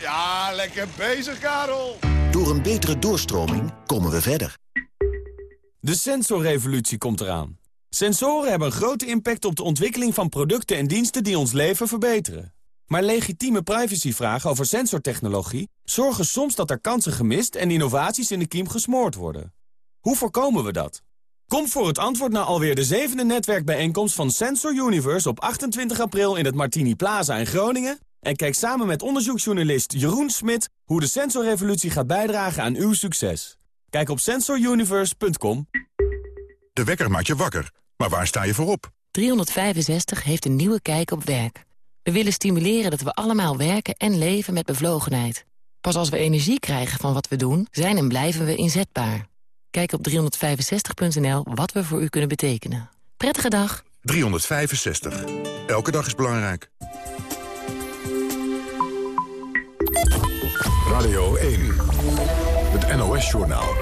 Ja, lekker bezig, Karel. Door een betere doorstroming komen we verder. De sensorrevolutie komt eraan. Sensoren hebben een grote impact op de ontwikkeling van producten en diensten die ons leven verbeteren. Maar legitieme privacyvragen over sensortechnologie zorgen soms dat er kansen gemist en innovaties in de kiem gesmoord worden. Hoe voorkomen we dat? Kom voor het antwoord naar alweer de zevende netwerkbijeenkomst van Sensor Universe op 28 april in het Martini Plaza in Groningen en kijk samen met onderzoeksjournalist Jeroen Smit hoe de sensorrevolutie gaat bijdragen aan uw succes. Kijk op sensoruniverse.com. De wekker maakt je wakker, maar waar sta je voor op? 365 heeft een nieuwe kijk op werk. We willen stimuleren dat we allemaal werken en leven met bevlogenheid. Pas als we energie krijgen van wat we doen, zijn en blijven we inzetbaar. Kijk op 365.nl wat we voor u kunnen betekenen. Prettige dag. 365. Elke dag is belangrijk. Radio 1. Het NOS-journaal.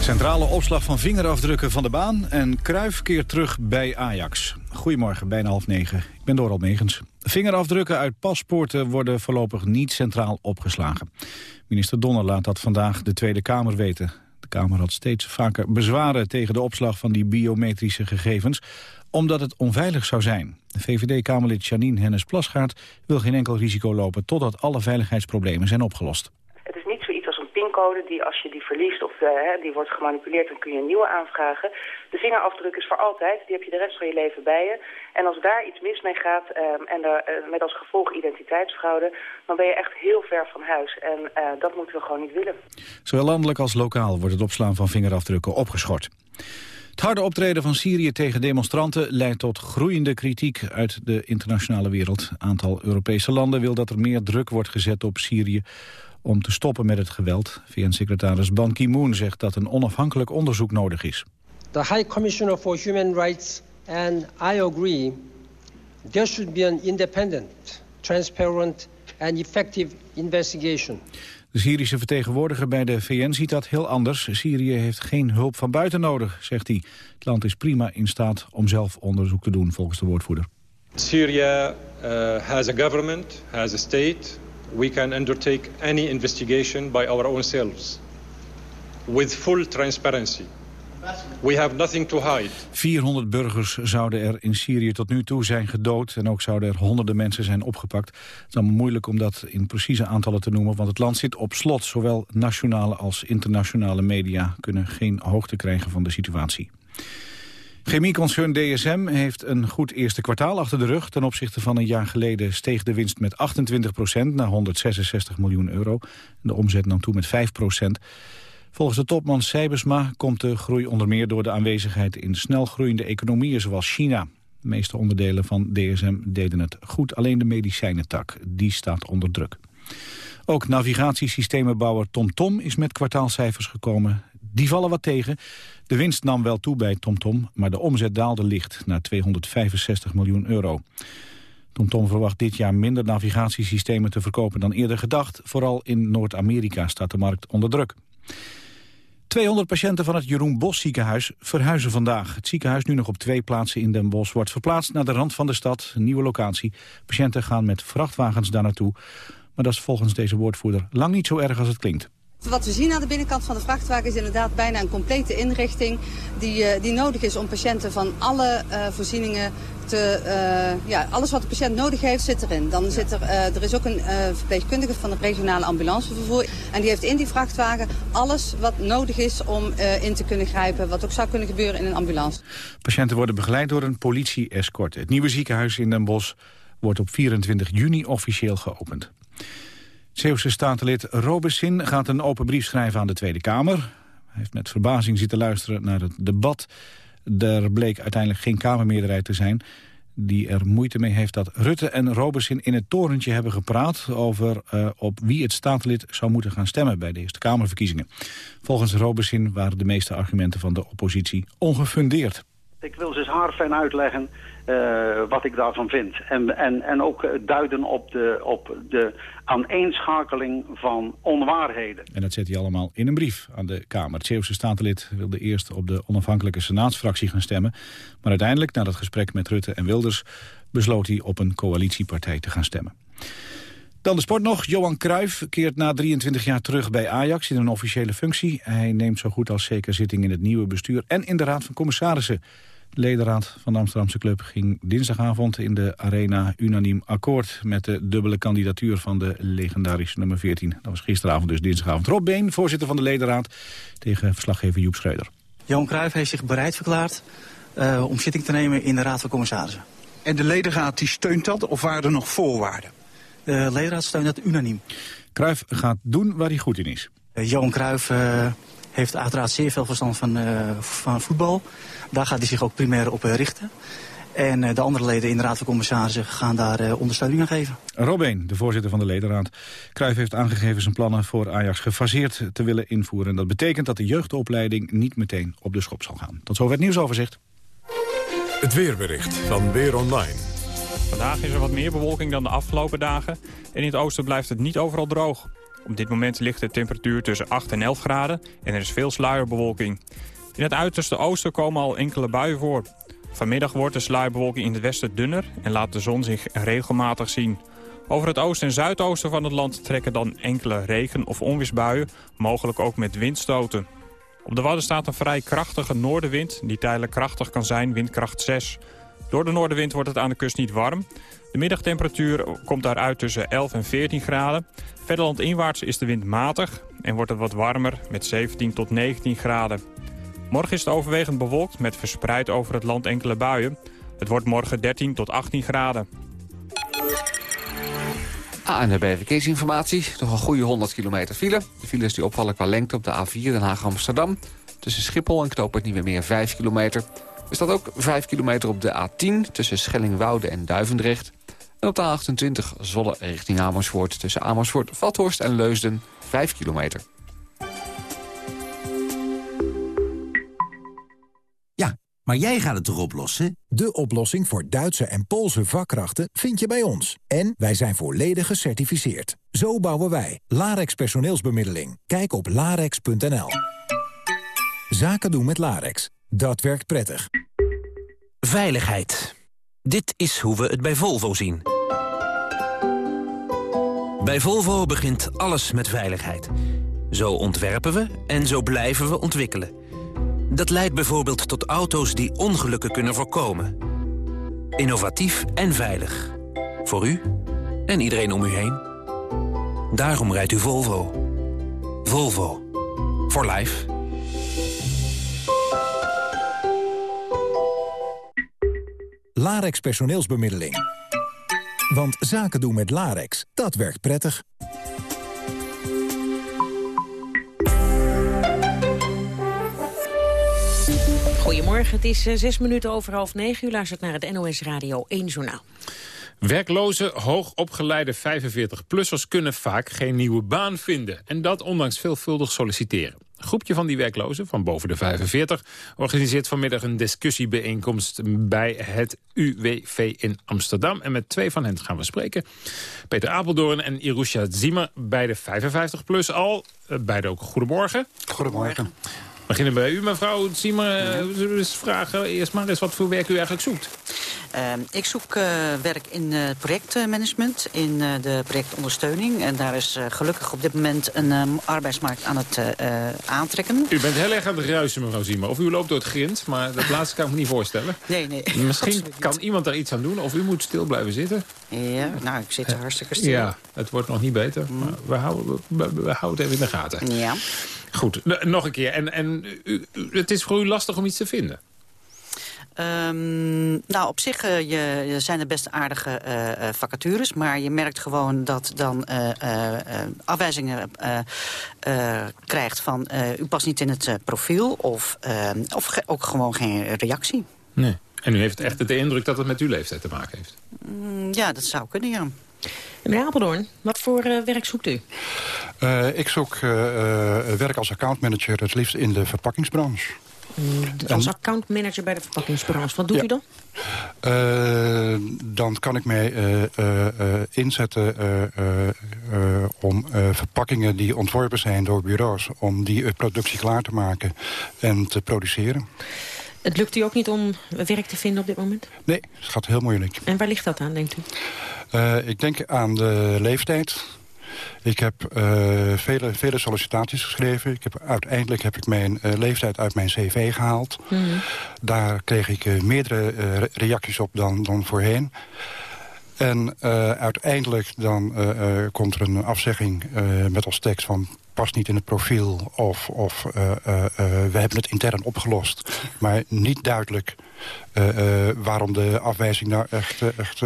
Centrale opslag van vingerafdrukken van de baan en Kruif keert terug bij Ajax. Goedemorgen, bijna half negen. Ik ben Doral Megens. Vingerafdrukken uit paspoorten worden voorlopig niet centraal opgeslagen. Minister Donner laat dat vandaag de Tweede Kamer weten. De Kamer had steeds vaker bezwaren tegen de opslag van die biometrische gegevens. Omdat het onveilig zou zijn. De VVD-Kamerlid Janine Hennis-Plasgaard wil geen enkel risico lopen... totdat alle veiligheidsproblemen zijn opgelost. Het is niet zoiets als een pincode die als je die verliest of uh, die wordt gemanipuleerd... dan kun je een nieuwe aanvragen. De vingerafdruk is voor altijd, die heb je de rest van je leven bij je. En als daar iets mis mee gaat uh, en daar, uh, met als gevolg identiteitsfraude... dan ben je echt heel ver van huis en dat moeten we gewoon niet willen. Zowel landelijk als lokaal wordt het opslaan van vingerafdrukken opgeschort. Het harde optreden van Syrië tegen demonstranten leidt tot groeiende kritiek uit de internationale wereld. Een aantal Europese landen wil dat er meer druk wordt gezet op Syrië om te stoppen met het geweld. VN-secretaris Ban Ki-moon zegt dat een onafhankelijk onderzoek nodig is. The High Commissioner for Human Rights and I agree there should be an independent, transparent and effective investigation. De Syrische vertegenwoordiger bij de VN ziet dat heel anders. Syrië heeft geen hulp van buiten nodig, zegt hij. Het land is prima in staat om zelf onderzoek te doen, volgens de woordvoerder. Syria uh, has a government, has a state. We can undertake any investigation by our own selves. With full transparency. We have nothing to hide. 400 burgers zouden er in Syrië tot nu toe zijn gedood... en ook zouden er honderden mensen zijn opgepakt. Het is allemaal moeilijk om dat in precieze aantallen te noemen... want het land zit op slot. Zowel nationale als internationale media kunnen geen hoogte krijgen van de situatie. Chemieconcern DSM heeft een goed eerste kwartaal achter de rug. Ten opzichte van een jaar geleden steeg de winst met 28 procent... naar 166 miljoen euro. De omzet nam toe met 5 procent. Volgens de topman Seibersma komt de groei onder meer door de aanwezigheid in snelgroeiende economieën zoals China. De meeste onderdelen van DSM deden het goed, alleen de medicijnentak, die staat onder druk. Ook navigatiesystemenbouwer TomTom is met kwartaalcijfers gekomen. Die vallen wat tegen. De winst nam wel toe bij TomTom, maar de omzet daalde licht naar 265 miljoen euro. TomTom verwacht dit jaar minder navigatiesystemen te verkopen dan eerder gedacht. Vooral in Noord-Amerika staat de markt onder druk. 200 patiënten van het Jeroen Bos ziekenhuis verhuizen vandaag. Het ziekenhuis, nu nog op twee plaatsen in Den Bosch, wordt verplaatst naar de rand van de stad, een nieuwe locatie. Patiënten gaan met vrachtwagens daar naartoe. Maar dat is volgens deze woordvoerder lang niet zo erg als het klinkt. Wat we zien aan de binnenkant van de vrachtwagen is inderdaad bijna een complete inrichting die, uh, die nodig is om patiënten van alle uh, voorzieningen te, uh, ja, alles wat de patiënt nodig heeft zit erin. Dan zit er, er is ook een verpleegkundige van het regionale ambulancevervoer en die heeft in die vrachtwagen alles wat nodig is om in te kunnen grijpen, wat ook zou kunnen gebeuren in een ambulance. Patiënten worden begeleid door een politie-escort. Het nieuwe ziekenhuis in Den Bosch wordt op 24 juni officieel geopend. Zeeuwse statenlid Robesin gaat een open brief schrijven aan de Tweede Kamer. Hij heeft met verbazing zitten luisteren naar het debat. Er bleek uiteindelijk geen Kamermeerderheid te zijn die er moeite mee heeft dat Rutte en Robesin in het torentje hebben gepraat over uh, op wie het statenlid zou moeten gaan stemmen bij de Eerste Kamerverkiezingen. Volgens Robesin waren de meeste argumenten van de oppositie ongefundeerd. Ik wil ze eens haarfijn uitleggen uh, wat ik daarvan vind. En, en, en ook duiden op de, op de aaneenschakeling van onwaarheden. En dat zet hij allemaal in een brief aan de Kamer. Het Zeeuwse statenlid wilde eerst op de onafhankelijke senaatsfractie gaan stemmen. Maar uiteindelijk, na dat gesprek met Rutte en Wilders... besloot hij op een coalitiepartij te gaan stemmen. Dan de sport nog. Johan Cruijff keert na 23 jaar terug bij Ajax in een officiële functie. Hij neemt zo goed als zeker zitting in het nieuwe bestuur en in de Raad van Commissarissen. De ledenraad van de Amsterdamse club ging dinsdagavond in de arena unaniem akkoord met de dubbele kandidatuur van de legendarische nummer 14. Dat was gisteravond dus dinsdagavond. Rob Been, voorzitter van de ledenraad, tegen verslaggever Joep Schreuder. Johan Cruijff heeft zich bereid verklaard uh, om zitting te nemen in de Raad van Commissarissen. En de ledenraad die steunt dat of waren er nog voorwaarden? De ledenraad steunt dat unaniem. Cruijff gaat doen waar hij goed in is. Uh, Johan Cruijff uh, heeft uiteraard zeer veel verstand van, van voetbal. Daar gaat hij zich ook primair op richten. En de andere leden in de Raad van Commissarissen gaan daar ondersteuning aan geven. Robin, de voorzitter van de ledenraad. Cruijff heeft aangegeven zijn plannen voor Ajax gefaseerd te willen invoeren. En dat betekent dat de jeugdopleiding niet meteen op de schop zal gaan. Tot zover het nieuwsoverzicht. Het weerbericht van Weer Online. Vandaag is er wat meer bewolking dan de afgelopen dagen. En in het oosten blijft het niet overal droog. Op dit moment ligt de temperatuur tussen 8 en 11 graden en er is veel sluierbewolking. In het uiterste oosten komen al enkele buien voor. Vanmiddag wordt de sluierbewolking in het westen dunner en laat de zon zich regelmatig zien. Over het oosten en zuidoosten van het land trekken dan enkele regen- of onweersbuien, mogelijk ook met windstoten. Op de Wadden staat een vrij krachtige noordenwind die tijdelijk krachtig kan zijn, windkracht 6. Door de noordenwind wordt het aan de kust niet warm. De middagtemperatuur komt daaruit tussen 11 en 14 graden. Verder landinwaarts is de wind matig en wordt het wat warmer met 17 tot 19 graden. Morgen is het overwegend bewolkt met verspreid over het land enkele buien. Het wordt morgen 13 tot 18 graden. ANWB Verkeersinformatie. Nog een goede 100 kilometer file. De files die opvallen qua lengte op de A4 Den Haag-Amsterdam. Tussen Schiphol en Knoopert niet meer 5 kilometer. Er staat ook 5 kilometer op de A10 tussen Schellingwoude en Duivendrecht. En op de A28 Zolle richting Amersfoort tussen Amersfoort, Vathorst en Leusden 5 kilometer. Maar jij gaat het toch oplossen? De oplossing voor Duitse en Poolse vakkrachten vind je bij ons. En wij zijn volledig gecertificeerd. Zo bouwen wij. Larex personeelsbemiddeling. Kijk op larex.nl. Zaken doen met Larex. Dat werkt prettig. Veiligheid. Dit is hoe we het bij Volvo zien. Bij Volvo begint alles met veiligheid. Zo ontwerpen we en zo blijven we ontwikkelen. Dat leidt bijvoorbeeld tot auto's die ongelukken kunnen voorkomen. Innovatief en veilig. Voor u en iedereen om u heen. Daarom rijdt u Volvo. Volvo. For life. Larex personeelsbemiddeling. Want zaken doen met Larex, dat werkt prettig. Goedemorgen, het is eh, zes minuten over half negen. U luistert naar het NOS Radio 1 Journaal. Werkloze, hoogopgeleide 45-plussers kunnen vaak geen nieuwe baan vinden. En dat ondanks veelvuldig solliciteren. Een groepje van die werklozen, van boven de 45... organiseert vanmiddag een discussiebijeenkomst bij het UWV in Amsterdam. En met twee van hen gaan we spreken. Peter Apeldoorn en Irusha Zima, beide 55-plus al. Uh, beide ook goedemorgen. Goedemorgen. We beginnen bij u, mevrouw. Uh, zullen we eens vragen eerst maar eens wat voor werk u eigenlijk zoekt? Uh, ik zoek uh, werk in uh, projectmanagement, in de projectondersteuning. En daar is gelukkig op dit moment een um, arbeidsmarkt aan het aantrekken. U bent heel erg aan het ruisen, mevrouw Zima. Of u loopt door het grind, maar dat laatste kan ik me niet voorstellen. Nee, nee. Misschien kan iemand daar iets aan doen, of u moet stil blijven zitten. Ja, nou, ik zit hartstikke stil. Ja, het wordt nog niet beter, mm. maar we houden, we, we houden het even in de gaten. Ja. Goed, nog een keer. En, en u, het is voor u lastig om iets te vinden? Um, nou, op zich uh, je, zijn er best aardige uh, vacatures. Maar je merkt gewoon dat dan uh, afwijzingen krijgt van... u past niet in het profiel of, of ge ook gewoon geen reactie. Nee. En u heeft echt de indruk dat het met uw leeftijd te maken heeft? Mm, ja, dat zou kunnen, ja. Meneer Apeldoorn, wat voor werk zoekt u? Uh, ik zoek uh, werk als accountmanager, het liefst in de verpakkingsbranche. Mm, als accountmanager bij de verpakkingsbranche, wat doet ja. u dan? Uh, dan kan ik mij inzetten om verpakkingen die ontworpen zijn door bureaus... om die productie klaar te maken en te produceren. Het lukt u ook niet om werk te vinden op dit moment? Nee, het gaat heel moeilijk. En waar ligt dat aan, denkt u? Ik denk aan de leeftijd... Ik heb uh, vele, vele sollicitaties geschreven. Ik heb, uiteindelijk heb ik mijn uh, leeftijd uit mijn cv gehaald. Mm -hmm. Daar kreeg ik uh, meerdere reacties op dan, dan voorheen. En uiteindelijk dan komt er een afzegging met als tekst van past niet in het profiel of, of we hebben het intern opgelost. Maar niet duidelijk waarom de afwijzing nou echt... echt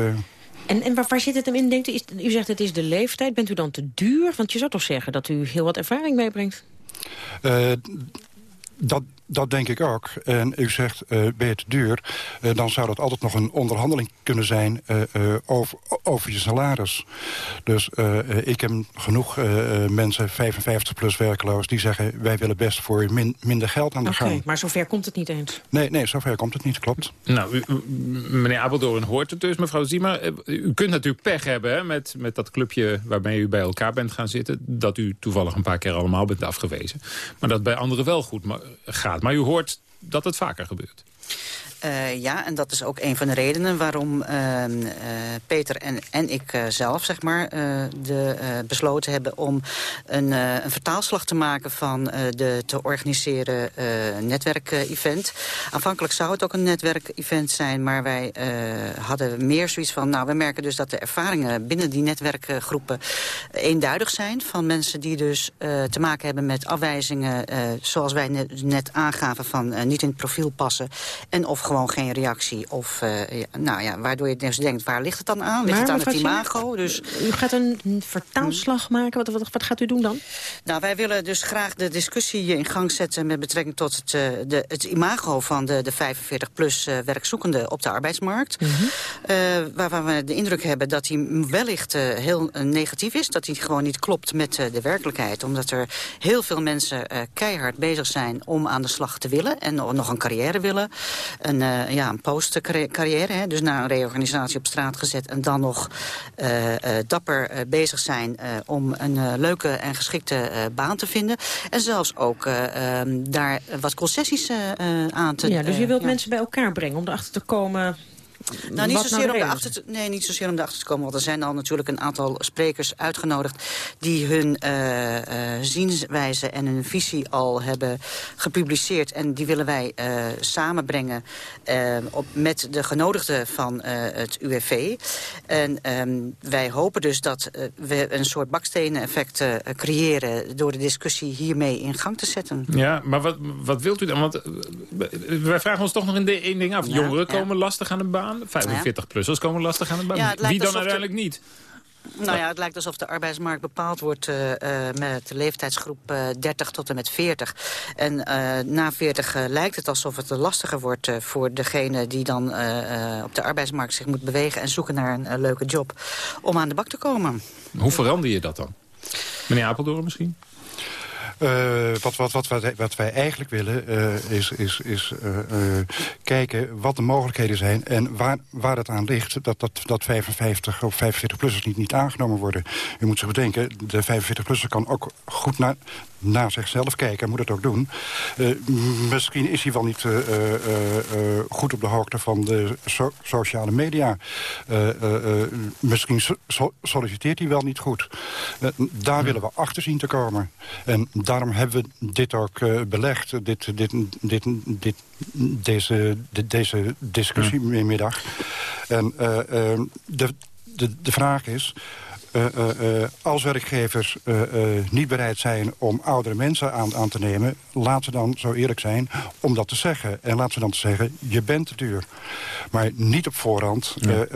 en, en waar, zit het hem in, denkt u? Is, u zegt het is de leeftijd. Bent u dan te duur? Want je zou toch zeggen dat u heel wat ervaring meebrengt? Uh, dat, dat denk ik ook. En u zegt, uh, ben je te duur? Uh, dan zou dat altijd nog een onderhandeling kunnen zijn uh, over, over je salaris. Dus ik heb genoeg mensen, 55 plus werkloos... die zeggen, wij willen best voor min, minder geld aan de okay, gang. maar zover komt het niet eens? Nee, nee, zover komt het niet, klopt. Nou, u, meneer Abeldoorn hoort het dus, mevrouw Zima. U kunt natuurlijk pech hebben hè, met, met dat clubje waarmee u bij elkaar bent gaan zitten... dat u toevallig een paar keer allemaal bent afgewezen. Maar dat bij anderen wel goed gaat. Maar u hoort dat het vaker gebeurt. Uh, ja, en dat is ook een van de redenen waarom uh, uh, Peter en, en ik uh, zelf zeg maar, de, besloten hebben om een, een, vertaalslag te maken van de te organiseren netwerkevent. Aanvankelijk zou het ook een netwerkevent zijn, maar wij hadden meer zoiets van, nou we merken dus dat de ervaringen binnen die netwerkgroepen eenduidig zijn van mensen die dus te maken hebben met afwijzingen zoals wij net, net aangaven van niet in het profiel passen en of gewoon geen reactie. Of, uh, nou ja, waardoor je dus denkt, waar ligt het dan aan? Ligt het aan het imago? Dus... U gaat een vertaalslag maken. Wat, wat, wat, gaat u doen dan? Nou, wij willen dus graag de discussie in gang zetten... met betrekking tot het, uh, de, het imago van de, de 45-plus uh, werkzoekenden op de arbeidsmarkt. Mm -hmm. waarvan we de indruk hebben dat die wellicht heel negatief is. Dat die gewoon niet klopt met de werkelijkheid. Omdat er heel veel mensen keihard bezig zijn om aan de slag te willen... en nog een carrière willen. Een uh, ja, een postcarrière. Dus na een reorganisatie op straat gezet. En dan nog uh, uh, dapper bezig zijn om een leuke en geschikte baan te vinden. En zelfs ook ehm, daar wat concessies aan te... Ja, dus je wilt mensen bij elkaar brengen om erachter te komen nou, niet zozeer, om erachter te, nee, niet zozeer om erachter te komen. Want er zijn al natuurlijk een aantal sprekers uitgenodigd... die hun uh, uh, zienswijze en hun visie al hebben gepubliceerd. En die willen wij uh, samenbrengen op, met de genodigden van het UWV. En um, wij hopen dus dat we een soort bakstenen effect creëren... door de discussie hiermee in gang te zetten. Ja, maar wat, wat wilt u dan? Want wij vragen ons toch nog één ding af. Jongeren komen lastig aan de baan. 45-plussers komen lastig aan de baan. Wie dan uiteindelijk niet? Nou ja, het lijkt alsof de arbeidsmarkt bepaald wordt uh, met de leeftijdsgroep uh, eh, 30 tot en met 40. En na 40 lijkt het alsof het lastiger wordt voor degene die dan op de arbeidsmarkt zich moet bewegen... en zoeken naar een leuke job om aan de bak te komen. Hoe verander je dat dan? Meneer Apeldoorn misschien? Uh, wat, wat, wat, wij eigenlijk willen uh, is, is, is uh, kijken wat de mogelijkheden zijn... en waar, waar het aan ligt dat, dat, dat 55 of 45-plussers niet, niet aangenomen worden. U moet zich bedenken, de 45-plusser kan ook goed naar naar zichzelf kijken. moet het ook doen. Uh, misschien is hij wel niet uh, uh, goed op de hoogte van de so sociale media. misschien so solliciteert hij wel niet goed. daar willen we achter zien te komen. En daarom hebben we dit ook belegd. Dit, dit, dit, dit, deze, deze discussiemiddag. En de, de, de vraag is... Uh, uh, als werkgevers niet bereid zijn om oudere mensen aan, aan te nemen... laten ze dan zo eerlijk zijn om dat te zeggen. En laten ze dan te zeggen, je bent te duur. Maar niet op voorhand ja.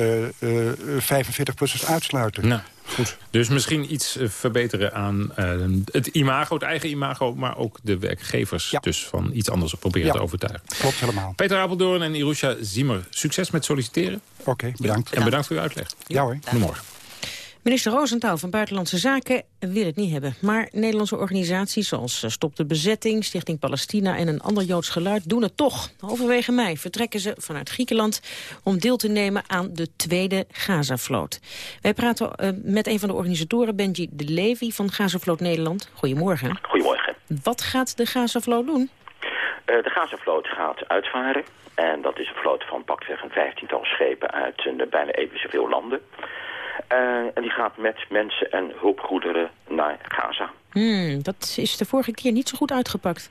45-plussers uitsluiten. Nou. Goed. Dus misschien iets verbeteren aan het imago, het eigen imago... maar ook de werkgevers ja. dus van iets anders proberen ja. te overtuigen. Klopt helemaal. Peter Apeldoorn en Irusha Ziemer, succes met solliciteren. Oké, okay, bedankt. En bedankt voor uw uitleg. Ja, hoor. Goedemorgen. Minister Roosentaal van Buitenlandse Zaken wil het niet hebben. Maar Nederlandse organisaties zoals eh, Stop de Bezetting, Stichting Palestina en een ander Joods geluid doen het toch. Halverwege mei vertrekken ze vanuit Griekenland om deel te nemen aan de tweede Gazavloot. Wij praten uh, met een van de organisatoren, Benji de Levy van Gazavloot Nederland. Goedemorgen. Goedemorgen. Wat gaat de Gazavloot doen? Uh, de Gazavloot gaat uitvaren. En dat is een vloot van pakweg een vijftiental schepen uit bijna even zoveel landen. Uh, en die gaat met mensen en hulpgoederen naar Gaza. Hmm, dat is de vorige keer niet zo goed uitgepakt.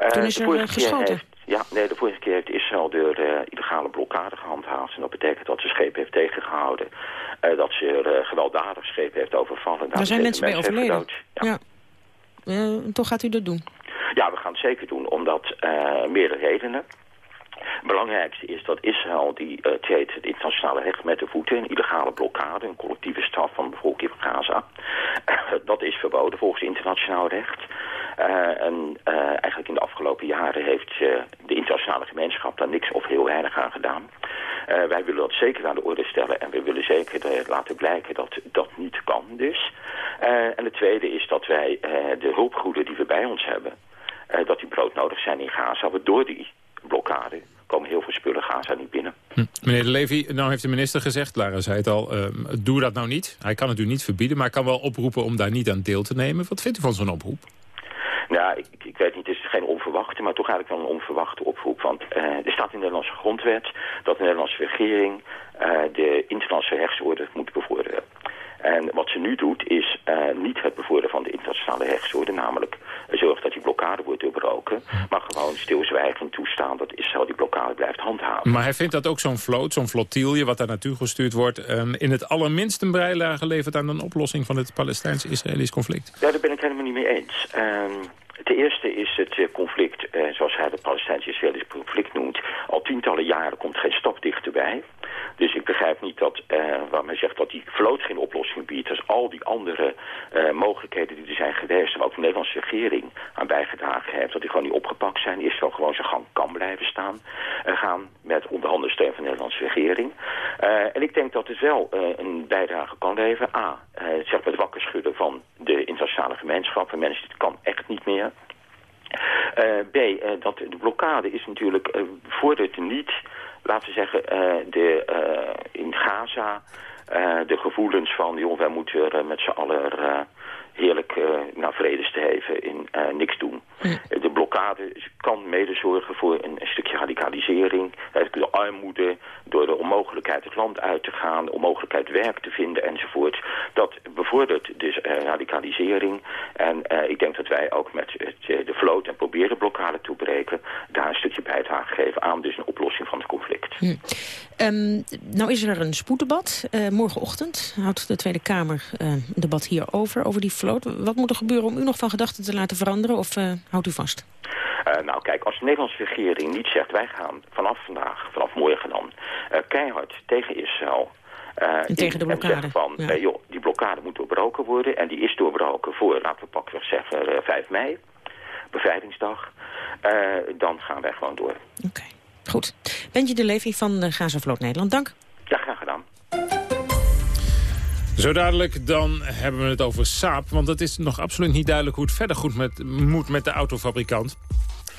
Uh, Toen is er geschoten. Heeft, ja, nee, de vorige keer heeft Israël de illegale blokkade gehandhaafd. En dat betekent dat ze schepen heeft tegengehouden. dat ze er gewelddadig schepen heeft overvallen. Daar zijn mensen bij overleden. Ja. ja. toch gaat u dat doen? Ja, we gaan het zeker doen, omdat meerdere redenen. Het belangrijkste is dat Israël die uh, treedt het internationale recht met de voeten. Een illegale blokkade, een collectieve straf van de bevolking van Gaza. dat is verboden volgens internationaal recht. Uh, en uh, eigenlijk in de afgelopen jaren heeft de internationale gemeenschap daar niks of heel weinig aan gedaan. wij willen dat zeker aan de orde stellen en we willen zeker laten blijken dat dat niet kan dus. en het tweede is dat wij de hulpgoederen die we bij ons hebben, dat die broodnodig zijn in Gaza, waardoor die blokkade komen heel veel spullen Gaza niet binnen. Hm. Meneer De Levy, nou heeft de minister gezegd, Lara zei het al, uh, doe dat nou niet. Hij kan het u niet verbieden, maar kan wel oproepen om daar niet aan deel te nemen. Wat vindt u van zo'n oproep? Nou, ik, ik, weet niet, het is geen onverwachte, maar toch eigenlijk wel een onverwachte oproep. Want er staat in de Nederlandse grondwet dat de Nederlandse regering de internationale rechtsorde moet bevorderen. En wat ze nu doet is uh, niet het bevorderen van de internationale rechtsorde, namelijk zorgen dat die blokkade wordt doorbroken, maar gewoon stilzwijgend toestaan dat Israël die blokkade blijft handhaven. Maar hij vindt dat ook zo'n vloot, zo'n flottilje wat daar naartoe gestuurd wordt, um, in het allerminst een bijlage levert aan een oplossing van het Palestijns-Israëlisch conflict. Ja, daar ben ik helemaal niet mee eens. Um, Ten eerste is het eh, conflict, eh, zoals hij het Palestijns-Israëlisch conflict noemt, al tientallen jaren komt geen stap dichterbij. Dus ik begrijp niet dat, uh, waar men zegt dat die vloot geen oplossing biedt. Dus al die andere uh, mogelijkheden die er zijn geweest... en ook de Nederlandse regering aan bijgedragen heeft... dat die gewoon niet opgepakt zijn. Is wel gewoon zijn gang kan blijven staan. Uh, gaan met steun van de Nederlandse regering. en ik denk dat het wel een bijdrage kan leveren. A, zeg maar het wakker schudden van de internationale gemeenschap. En mensen, dit kan echt niet meer. B, dat de blokkade is natuurlijk... voordat niet laten we zeggen, de, in Gaza de gevoelens van, joh, wij moeten er met z'n allen heerlijk uh, naar vredesteven in uh, niks doen. Hm. De blokkade kan mede zorgen voor een, een stukje radicalisering. de armoede, door de onmogelijkheid het land uit te gaan, de onmogelijkheid werk te vinden enzovoort. Dat bevordert dus uh, radicalisering. En ik denk dat wij ook met het, de vloot en proberen de blokkade te breken, daar een stukje bijdrage geven aan dus een oplossing van het conflict. Hm. Um, nou is er een spoeddebat. morgenochtend houdt de Tweede Kamer een debat hierover, over die wat moet er gebeuren om u nog van gedachten te laten veranderen of uh, houdt u vast? Uh, nou kijk, als de Nederlandse regering niet zegt... wij gaan vanaf vandaag, vanaf morgen dan, uh, keihard tegen Israël... en tegen de blokkade. Van, ja. joh, die blokkade moet doorbroken worden. En die is doorbroken voor, laten we pakweg zeggen, 5 mei. Bevrijdingsdag. dan gaan wij gewoon door. Oké, okay. goed. Bentje de Levy van de Gazavloot Nederland, dank. Ja, graag gedaan. Zo dadelijk, dan hebben we het over Saab. Want het is nog absoluut niet duidelijk hoe het verder goed met, moet met de autofabrikant.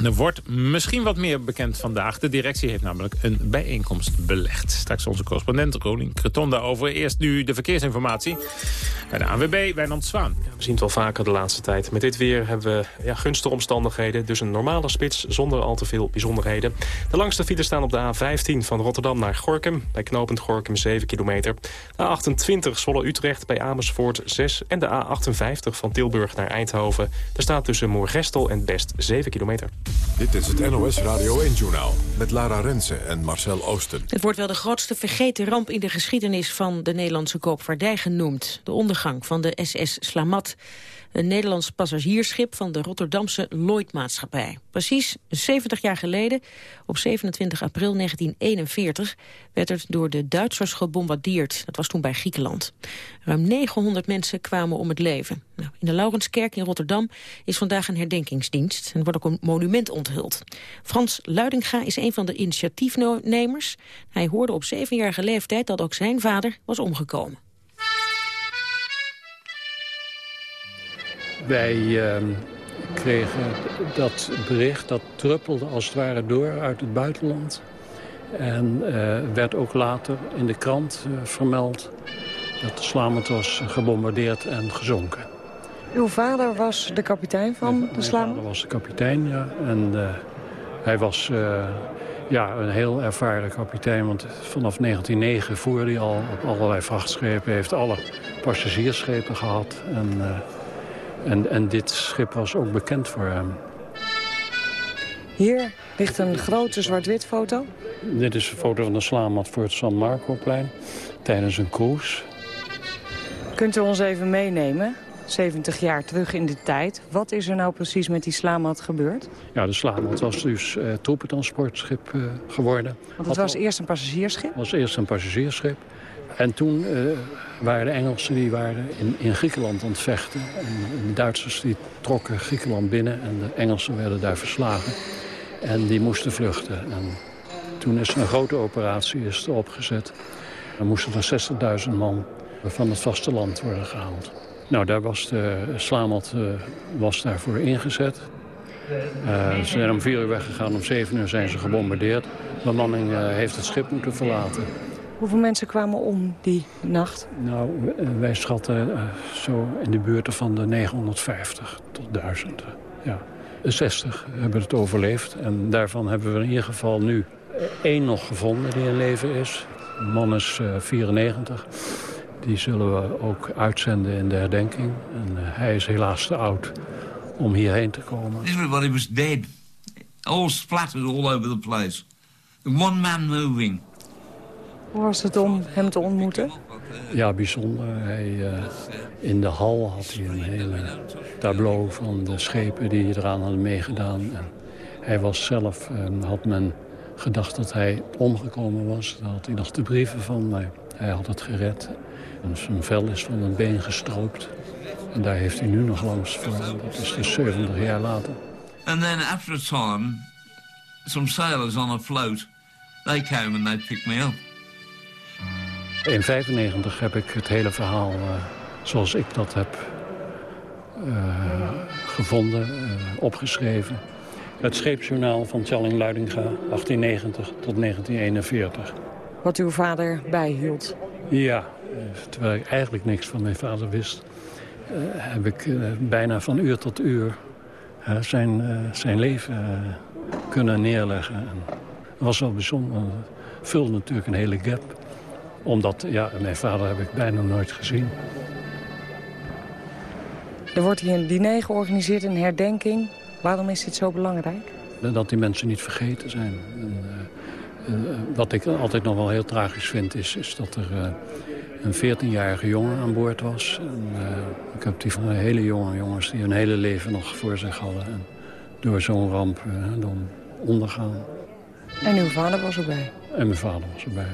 Er wordt misschien wat meer bekend vandaag. De directie heeft namelijk een bijeenkomst belegd. Straks onze correspondent Rolien Creton daarover. Eerst nu de verkeersinformatie bij de ANWB, Wijnand Zwaan. Ja, we zien het wel vaker de laatste tijd. Met dit weer hebben we ja, gunstige omstandigheden. Dus een normale spits zonder al te veel bijzonderheden. De langste files staan op de A15 van Rotterdam naar Gorkum. Bij knooppunt Gorkum 7 kilometer. De A28 Zwolle-Utrecht bij Amersfoort 6. En de A58 van Tilburg naar Eindhoven. Er staat tussen Moorgestel en Best 7 kilometer. Dit is het NOS Radio 1-journaal met Lara Rensen en Marcel Oosten. Het wordt wel de grootste vergeten ramp in de geschiedenis van de Nederlandse koopvaardij genoemd. De ondergang van de SS Slamat. Een Nederlands passagiersschip van de Rotterdamse Lloyd-maatschappij. Precies 70 jaar geleden, op 27 april 1941, werd het door de Duitsers gebombardeerd. Dat was toen bij Griekenland. Ruim 900 mensen kwamen om het leven. Nou, in de Laurenskerk in Rotterdam is vandaag een herdenkingsdienst. En er wordt ook een monument onthuld. Frans Luidinga is een van de initiatiefnemers. Hij hoorde op zevenjarige leeftijd dat ook zijn vader was omgekomen. Wij uh, kregen dat bericht, dat druppelde als het ware door uit het buitenland. En uh, werd ook later in de krant uh, vermeld dat de Slamet was gebombardeerd en gezonken. Uw vader was de kapitein van mijn, de Slamet? Mijn vader was de kapitein, ja. En uh, hij was ja, een heel ervaren kapitein. Want vanaf 1909 voerde hij al op allerlei vrachtschepen. heeft alle passagiersschepen gehad. En en, en dit schip was ook bekend voor hem. Hier ligt een grote zwart-wit foto. Dit is een foto van de slaanmat voor het San Marco-plein tijdens een cruise. Kunt u ons even meenemen, 70 jaar terug in de tijd. Wat is er nou precies met die slaanmat gebeurd? Ja, de slaanmat was dus uh, troepentransportschip uh, geworden. Want het was eerst een passagiersschip? Het was eerst een passagiersschip. En toen uh, waren de Engelsen die waren in, in Griekenland aan het vechten. En de Duitsers die trokken Griekenland binnen en de Engelsen werden daar verslagen. En die moesten vluchten. En toen is een grote operatie is er opgezet. Dan moesten er 60.000 man van het vasteland worden gehaald. Nou, daar was de Slamat uh, was daarvoor ingezet. Uh, ze zijn om vier uur weggegaan, om zeven uur zijn ze gebombardeerd. De bemanning uh, heeft het schip moeten verlaten. Hoeveel mensen kwamen om die nacht? Nou, wij schatten uh, zo in de buurt van de 950 tot 1000. Ja. 60 hebben het overleefd. En daarvan hebben we in ieder geval nu één nog gevonden die in leven is. De man is 94. Die zullen we ook uitzenden in de herdenking. En hij is helaas te oud om hierheen te komen. Everybody was dead. All splattered all over the place. One man moving. Hoe was het om hem te ontmoeten? Ja, bijzonder. Hij, uh, in de hal had hij een hele tableau van de schepen die eraan hadden meegedaan. En hij was zelf, uh, had men gedacht dat hij omgekomen was. Daar had hij nog de brieven van, maar hij had het gered. En zijn vel is van een been gestroopt. En daar heeft hij nu nog langs voor. Dat is dus 70 jaar later. And then after a time, some sailors on a float, they came and they picked me up. In 95 heb ik het hele verhaal uh, zoals ik dat heb uh, gevonden, uh, opgeschreven. Het scheepsjournaal van Tjalling Luidinga, 1890 tot 1941. Wat uw vader bijhield? Ja, terwijl ik eigenlijk niks van mijn vader wist... heb ik bijna van uur tot uur zijn, zijn leven kunnen neerleggen. En dat was wel bijzonder. Het vulde natuurlijk een hele gap omdat, ja, mijn vader heb ik bijna nooit gezien. Er wordt hier een diner georganiseerd, een herdenking. Waarom is dit zo belangrijk? Dat die mensen niet vergeten zijn. En, uh, uh, wat ik altijd nog wel heel tragisch vind, is, is dat er uh, een 14-jarige jongen aan boord was. En, ik heb die van hele jonge jongens die hun hele leven nog voor zich hadden. En door zo'n ramp dan ondergaan. En uw vader was erbij? En mijn vader was erbij,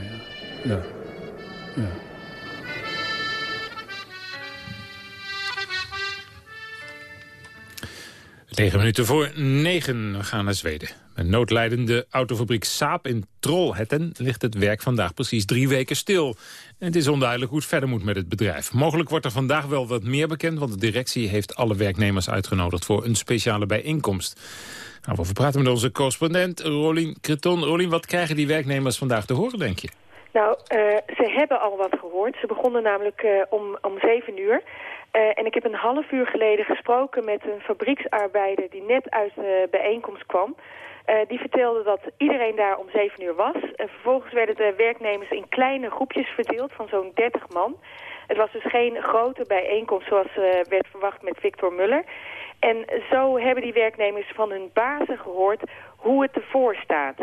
ja. ja. Ja. Negen minuten voor negen. We gaan naar Zweden. Met noodlijdende autofabriek Saab in Trollhättan ligt het werk vandaag precies drie weken stil. Het is onduidelijk hoe het verder moet met het bedrijf. Mogelijk wordt er vandaag wel wat meer bekend, want de directie heeft alle werknemers uitgenodigd voor een speciale bijeenkomst. Nou, we praten met onze correspondent Rolien Creton. Rolien, wat krijgen die werknemers vandaag te horen, denk je? Nou, uh, ze hebben al wat gehoord. Ze begonnen namelijk uh, om, om zeven uur. Uh, en ik heb een half uur geleden gesproken met een fabrieksarbeider die net uit de bijeenkomst kwam. die vertelde dat iedereen daar om zeven uur was. vervolgens werden de werknemers in kleine groepjes verdeeld van zo'n 30 man. Het was dus geen grote bijeenkomst zoals werd verwacht met Victor Muller. En zo hebben die werknemers van hun bazen gehoord hoe het ervoor staat.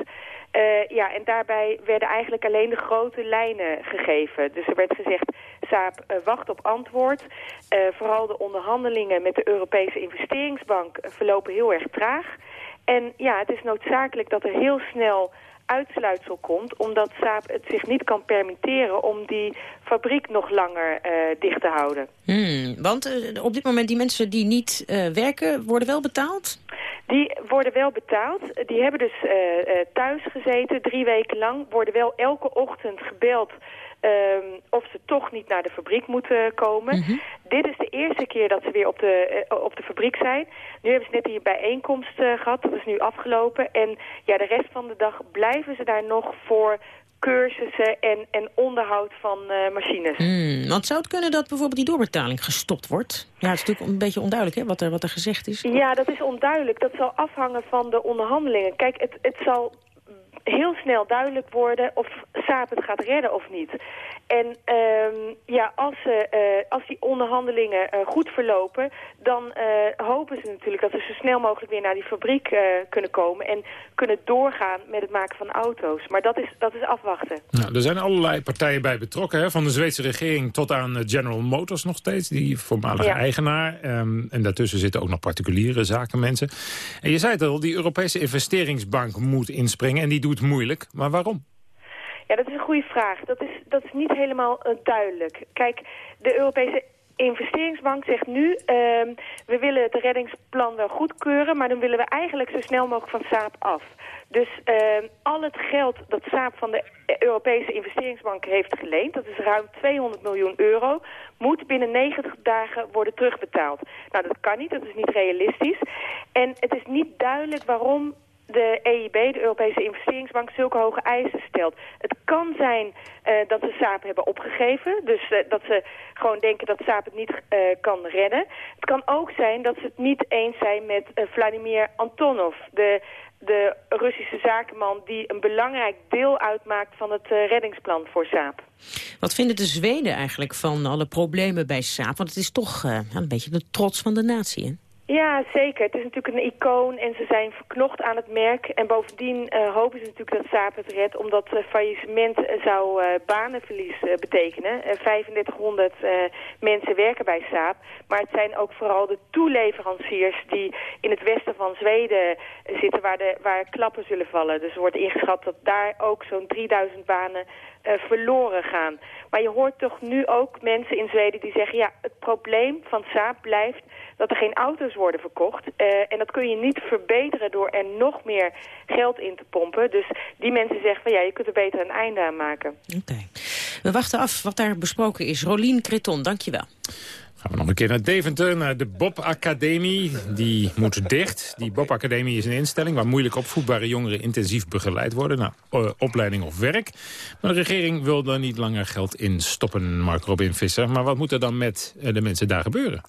Uh, ja, en daarbij werden eigenlijk alleen de grote lijnen gegeven. Dus er werd gezegd, Saab uh, wacht op antwoord. Uh, vooral de onderhandelingen met de Europese investeringsbank verlopen heel erg traag. En ja, het is noodzakelijk dat er heel snel uitsluitsel komt... omdat Saab het zich niet kan permitteren om die fabriek nog langer uh, dicht te houden. Hmm, want uh, op dit moment die mensen die niet uh, werken, worden wel betaald? Die worden wel betaald. Die hebben dus thuis gezeten, drie weken lang. Worden wel elke ochtend gebeld um, of ze toch niet naar de fabriek moeten komen. Mm -hmm. Dit is de eerste keer dat ze weer op de, uh, op de fabriek zijn. Nu hebben ze net hier bijeenkomst uh, gehad, dat is nu afgelopen. En ja, de rest van de dag blijven ze daar nog voor cursussen en, en onderhoud van uh, machines. Mm, want zou het kunnen dat bijvoorbeeld die doorbetaling gestopt wordt? Ja, het is natuurlijk een beetje onduidelijk hè, wat, er, wat er gezegd is. Ja, dat is onduidelijk. Dat zal afhangen van de onderhandelingen. Kijk, het, het zal heel snel duidelijk worden of Saab het gaat redden of niet. En um, ja, als, uh, als die onderhandelingen uh, goed verlopen... dan uh, hopen ze natuurlijk dat ze zo snel mogelijk weer naar die fabriek kunnen komen... en kunnen doorgaan met het maken van auto's. Maar dat is, dat is afwachten. Nou, er zijn allerlei partijen bij betrokken. Hè? Van de Zweedse regering tot aan General Motors nog steeds. Die voormalige ja. eigenaar. Um, en daartussen zitten ook nog particuliere zakenmensen. En je zei het al, die Europese investeringsbank moet inspringen. En die doet moeilijk. Maar waarom? Ja, dat is een goede vraag. Dat is, dat is niet helemaal uh, duidelijk. Kijk, de Europese investeringsbank zegt nu... Uh, we willen het reddingsplan wel goedkeuren... maar dan willen we eigenlijk zo snel mogelijk van Saab af. Dus uh, al het geld dat Saab van de Europese investeringsbank heeft geleend... dat is ruim 200 miljoen euro... moet binnen 90 dagen worden terugbetaald. Nou, dat kan niet, dat is niet realistisch. En het is niet duidelijk waarom de EIB, de Europese Investeringsbank, zulke hoge eisen stelt. Het kan zijn uh, dat ze Saab hebben opgegeven. Dus uh, dat ze gewoon denken dat Saab het niet uh, kan redden. Het kan ook zijn dat ze het niet eens zijn met Vladimir Antonov... de de Russische zakenman die een belangrijk deel uitmaakt van het reddingsplan voor Saab. Wat vinden de Zweden eigenlijk van alle problemen bij Saab? Want het is toch een beetje de trots van de natie, hè? Ja, zeker. Het is natuurlijk een icoon en ze zijn verknocht aan het merk. En bovendien uh, hopen ze natuurlijk dat Saab het redt... omdat uh, faillissement uh, zou banenverlies betekenen. 3500 mensen werken bij Saab. Maar het zijn ook vooral de toeleveranciers... die in het westen van Zweden zitten waar, de, waar klappen zullen vallen. Dus er wordt ingeschat dat daar ook zo'n 3000 banen verloren gaan. Maar je hoort toch nu ook mensen in Zweden die zeggen... ja, het probleem van Saab blijft dat er geen auto's worden verkocht. Uh, en dat kun je niet verbeteren door er nog meer geld in te pompen. Dus die mensen zeggen van ja, je kunt er beter een einde aan maken. Oké. We wachten af wat daar besproken is. Rolien Creton, dankjewel. Gaan we nog een keer naar Deventer, naar de Bob Academie. Die moet dicht. Die Bob Academie is een instelling waar moeilijk opvoedbare jongeren intensief begeleid worden. naar uh, opleiding of werk. Maar de regering wil daar niet langer geld in stoppen, Mark Robin Visser. Maar wat moet er dan met uh, de mensen daar gebeuren?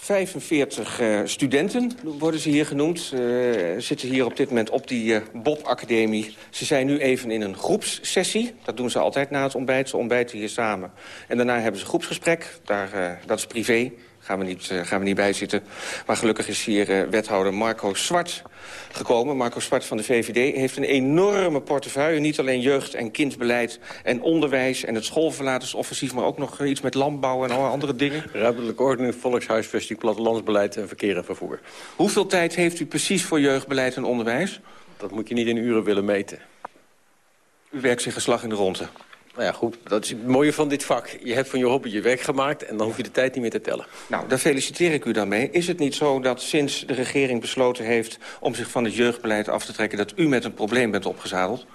45 uh, studenten worden ze hier genoemd. Uh, zitten hier op dit moment op die uh, Bob-academie. Ze zijn nu even in een groepssessie. Dat doen ze altijd na het ontbijt. Ze ontbijten hier samen. En daarna hebben ze groepsgesprek. Daar, dat is privé. Gaan we, niet, uh, gaan we niet bij zitten. Maar gelukkig is hier uh, wethouder Marco Zwart gekomen. Marco Zwart van de VVD heeft een enorme portefeuille. Niet alleen jeugd- en kindbeleid en onderwijs en het schoolverlatersoffensief... maar ook nog iets met landbouw en alle andere dingen. Ruimtelijke ordening, volkshuisvesting, plattelandsbeleid en verkeer en vervoer. Hoeveel tijd heeft u precies voor jeugdbeleid en onderwijs? Dat moet je niet in uren willen meten. U werkt zich geslag in de ronde. Nou ja, goed, dat is het mooie van dit vak. Je hebt van je hobby je werk gemaakt en dan hoef je de tijd niet meer te tellen. Nou, daar feliciteer ik u dan mee. Is het niet zo dat sinds de regering besloten heeft om zich van het jeugdbeleid af te trekken... dat u met een probleem bent opgezadeld?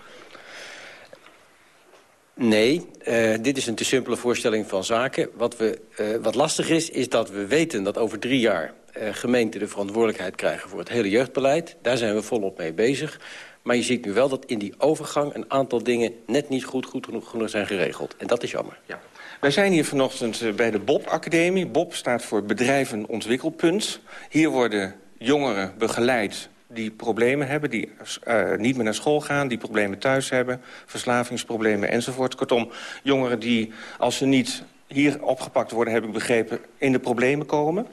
Nee, uh, dit is een te simpele voorstelling van zaken. Wat, we, uh, wat lastig is, is dat we weten dat over drie jaar... Uh, gemeenten de verantwoordelijkheid krijgen voor het hele jeugdbeleid. Daar zijn we volop mee bezig. Maar je ziet nu wel dat in die overgang een aantal dingen net niet goed, goed genoeg, zijn geregeld. En dat is jammer. Ja. Wij zijn hier vanochtend bij de Bob-academie. Bob staat voor Bedrijven Ontwikkelpunt. Hier worden jongeren begeleid die problemen hebben, die uh, niet meer naar school gaan... die problemen thuis hebben, verslavingsproblemen enzovoort. Kortom, jongeren die, als ze niet hier opgepakt worden, heb ik begrepen, in de problemen komen.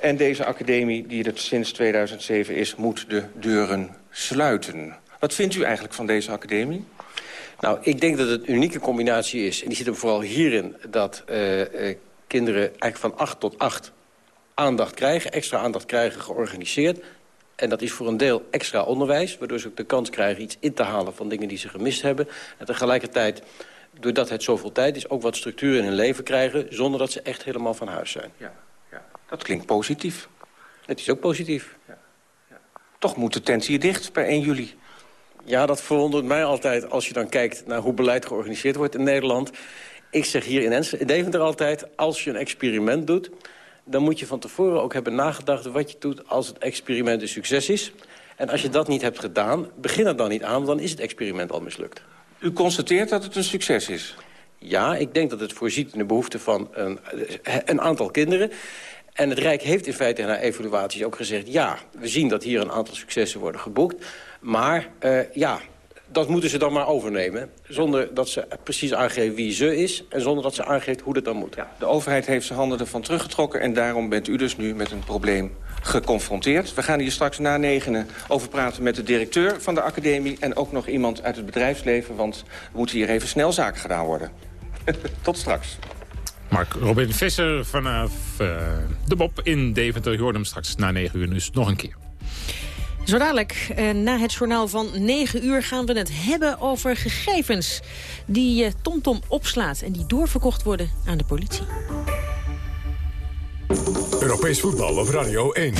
En deze academie, die er sinds 2007 is, moet de deuren sluiten. Wat vindt u eigenlijk van deze academie? Nou, ik denk dat het een unieke combinatie is. En die zit hem vooral hierin dat uh, uh, kinderen eigenlijk van 8 tot 8 aandacht krijgen, extra aandacht krijgen, georganiseerd. En dat is voor een deel extra onderwijs, waardoor ze ook de kans krijgen iets in te halen van dingen die ze gemist hebben. En tegelijkertijd, doordat het zoveel tijd is, ook wat structuur in hun leven krijgen, zonder dat ze echt helemaal van huis zijn. Ja, ja. dat klinkt positief. Het is ook positief. Ja. Ja. Toch moet de tent hier dicht per 1 juli. Ja, dat verwondert mij altijd als je dan kijkt naar hoe beleid georganiseerd wordt in Nederland. Ik zeg hier in, Deventer altijd, als je een experiment doet... dan moet je van tevoren ook hebben nagedacht wat je doet als het experiment een succes is. En als je dat niet hebt gedaan, begin er dan niet aan, dan is het experiment al mislukt. U constateert dat het een succes is? Ja, ik denk dat het voorziet in de behoefte van een, een aantal kinderen. En het Rijk heeft in feite in haar evaluaties ook gezegd... ja, we zien dat hier een aantal successen worden geboekt... Maar uh, ja, dat moeten ze dan maar overnemen. Zonder dat ze precies aangeven wie ze is... en zonder dat ze aangeeft hoe dat dan moet. Ja, de overheid heeft zijn handen ervan teruggetrokken... en daarom bent u dus nu met een probleem geconfronteerd. We gaan hier straks na negenen over praten met de directeur van de academie... en ook nog iemand uit het bedrijfsleven... want er moet hier even snel zaken gedaan worden. Tot straks. Mark Robin Visser vanaf uh, de Bob in Deventer. Je hoort hem straks na 9 uur dus nog een keer. Zo dadelijk, eh, na het journaal van 9 uur, gaan we het hebben over gegevens die eh, TomTom opslaat en die doorverkocht worden aan de politie. Europees voetbal op Radio 1.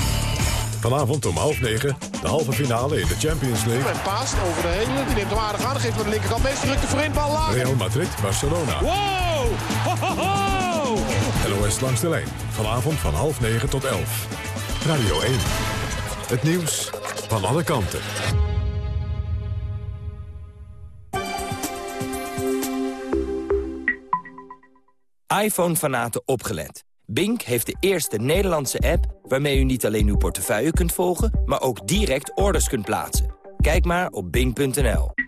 Vanavond om half negen, de halve finale in de Champions League. En paast over de hele, die neemt hem aardig aan, geeft met de linkerkant meest drukte voorin, bal laag. Real Madrid, Barcelona. Wow! Ho, ho, ho! LOS langs de lijn, vanavond van half negen tot elf. Radio 1. Het nieuws van alle kanten. iPhone-fanaten opgelet. Bink heeft de eerste Nederlandse app waarmee u niet alleen uw portefeuille kunt volgen... maar ook direct orders kunt plaatsen. Kijk maar op bink.nl.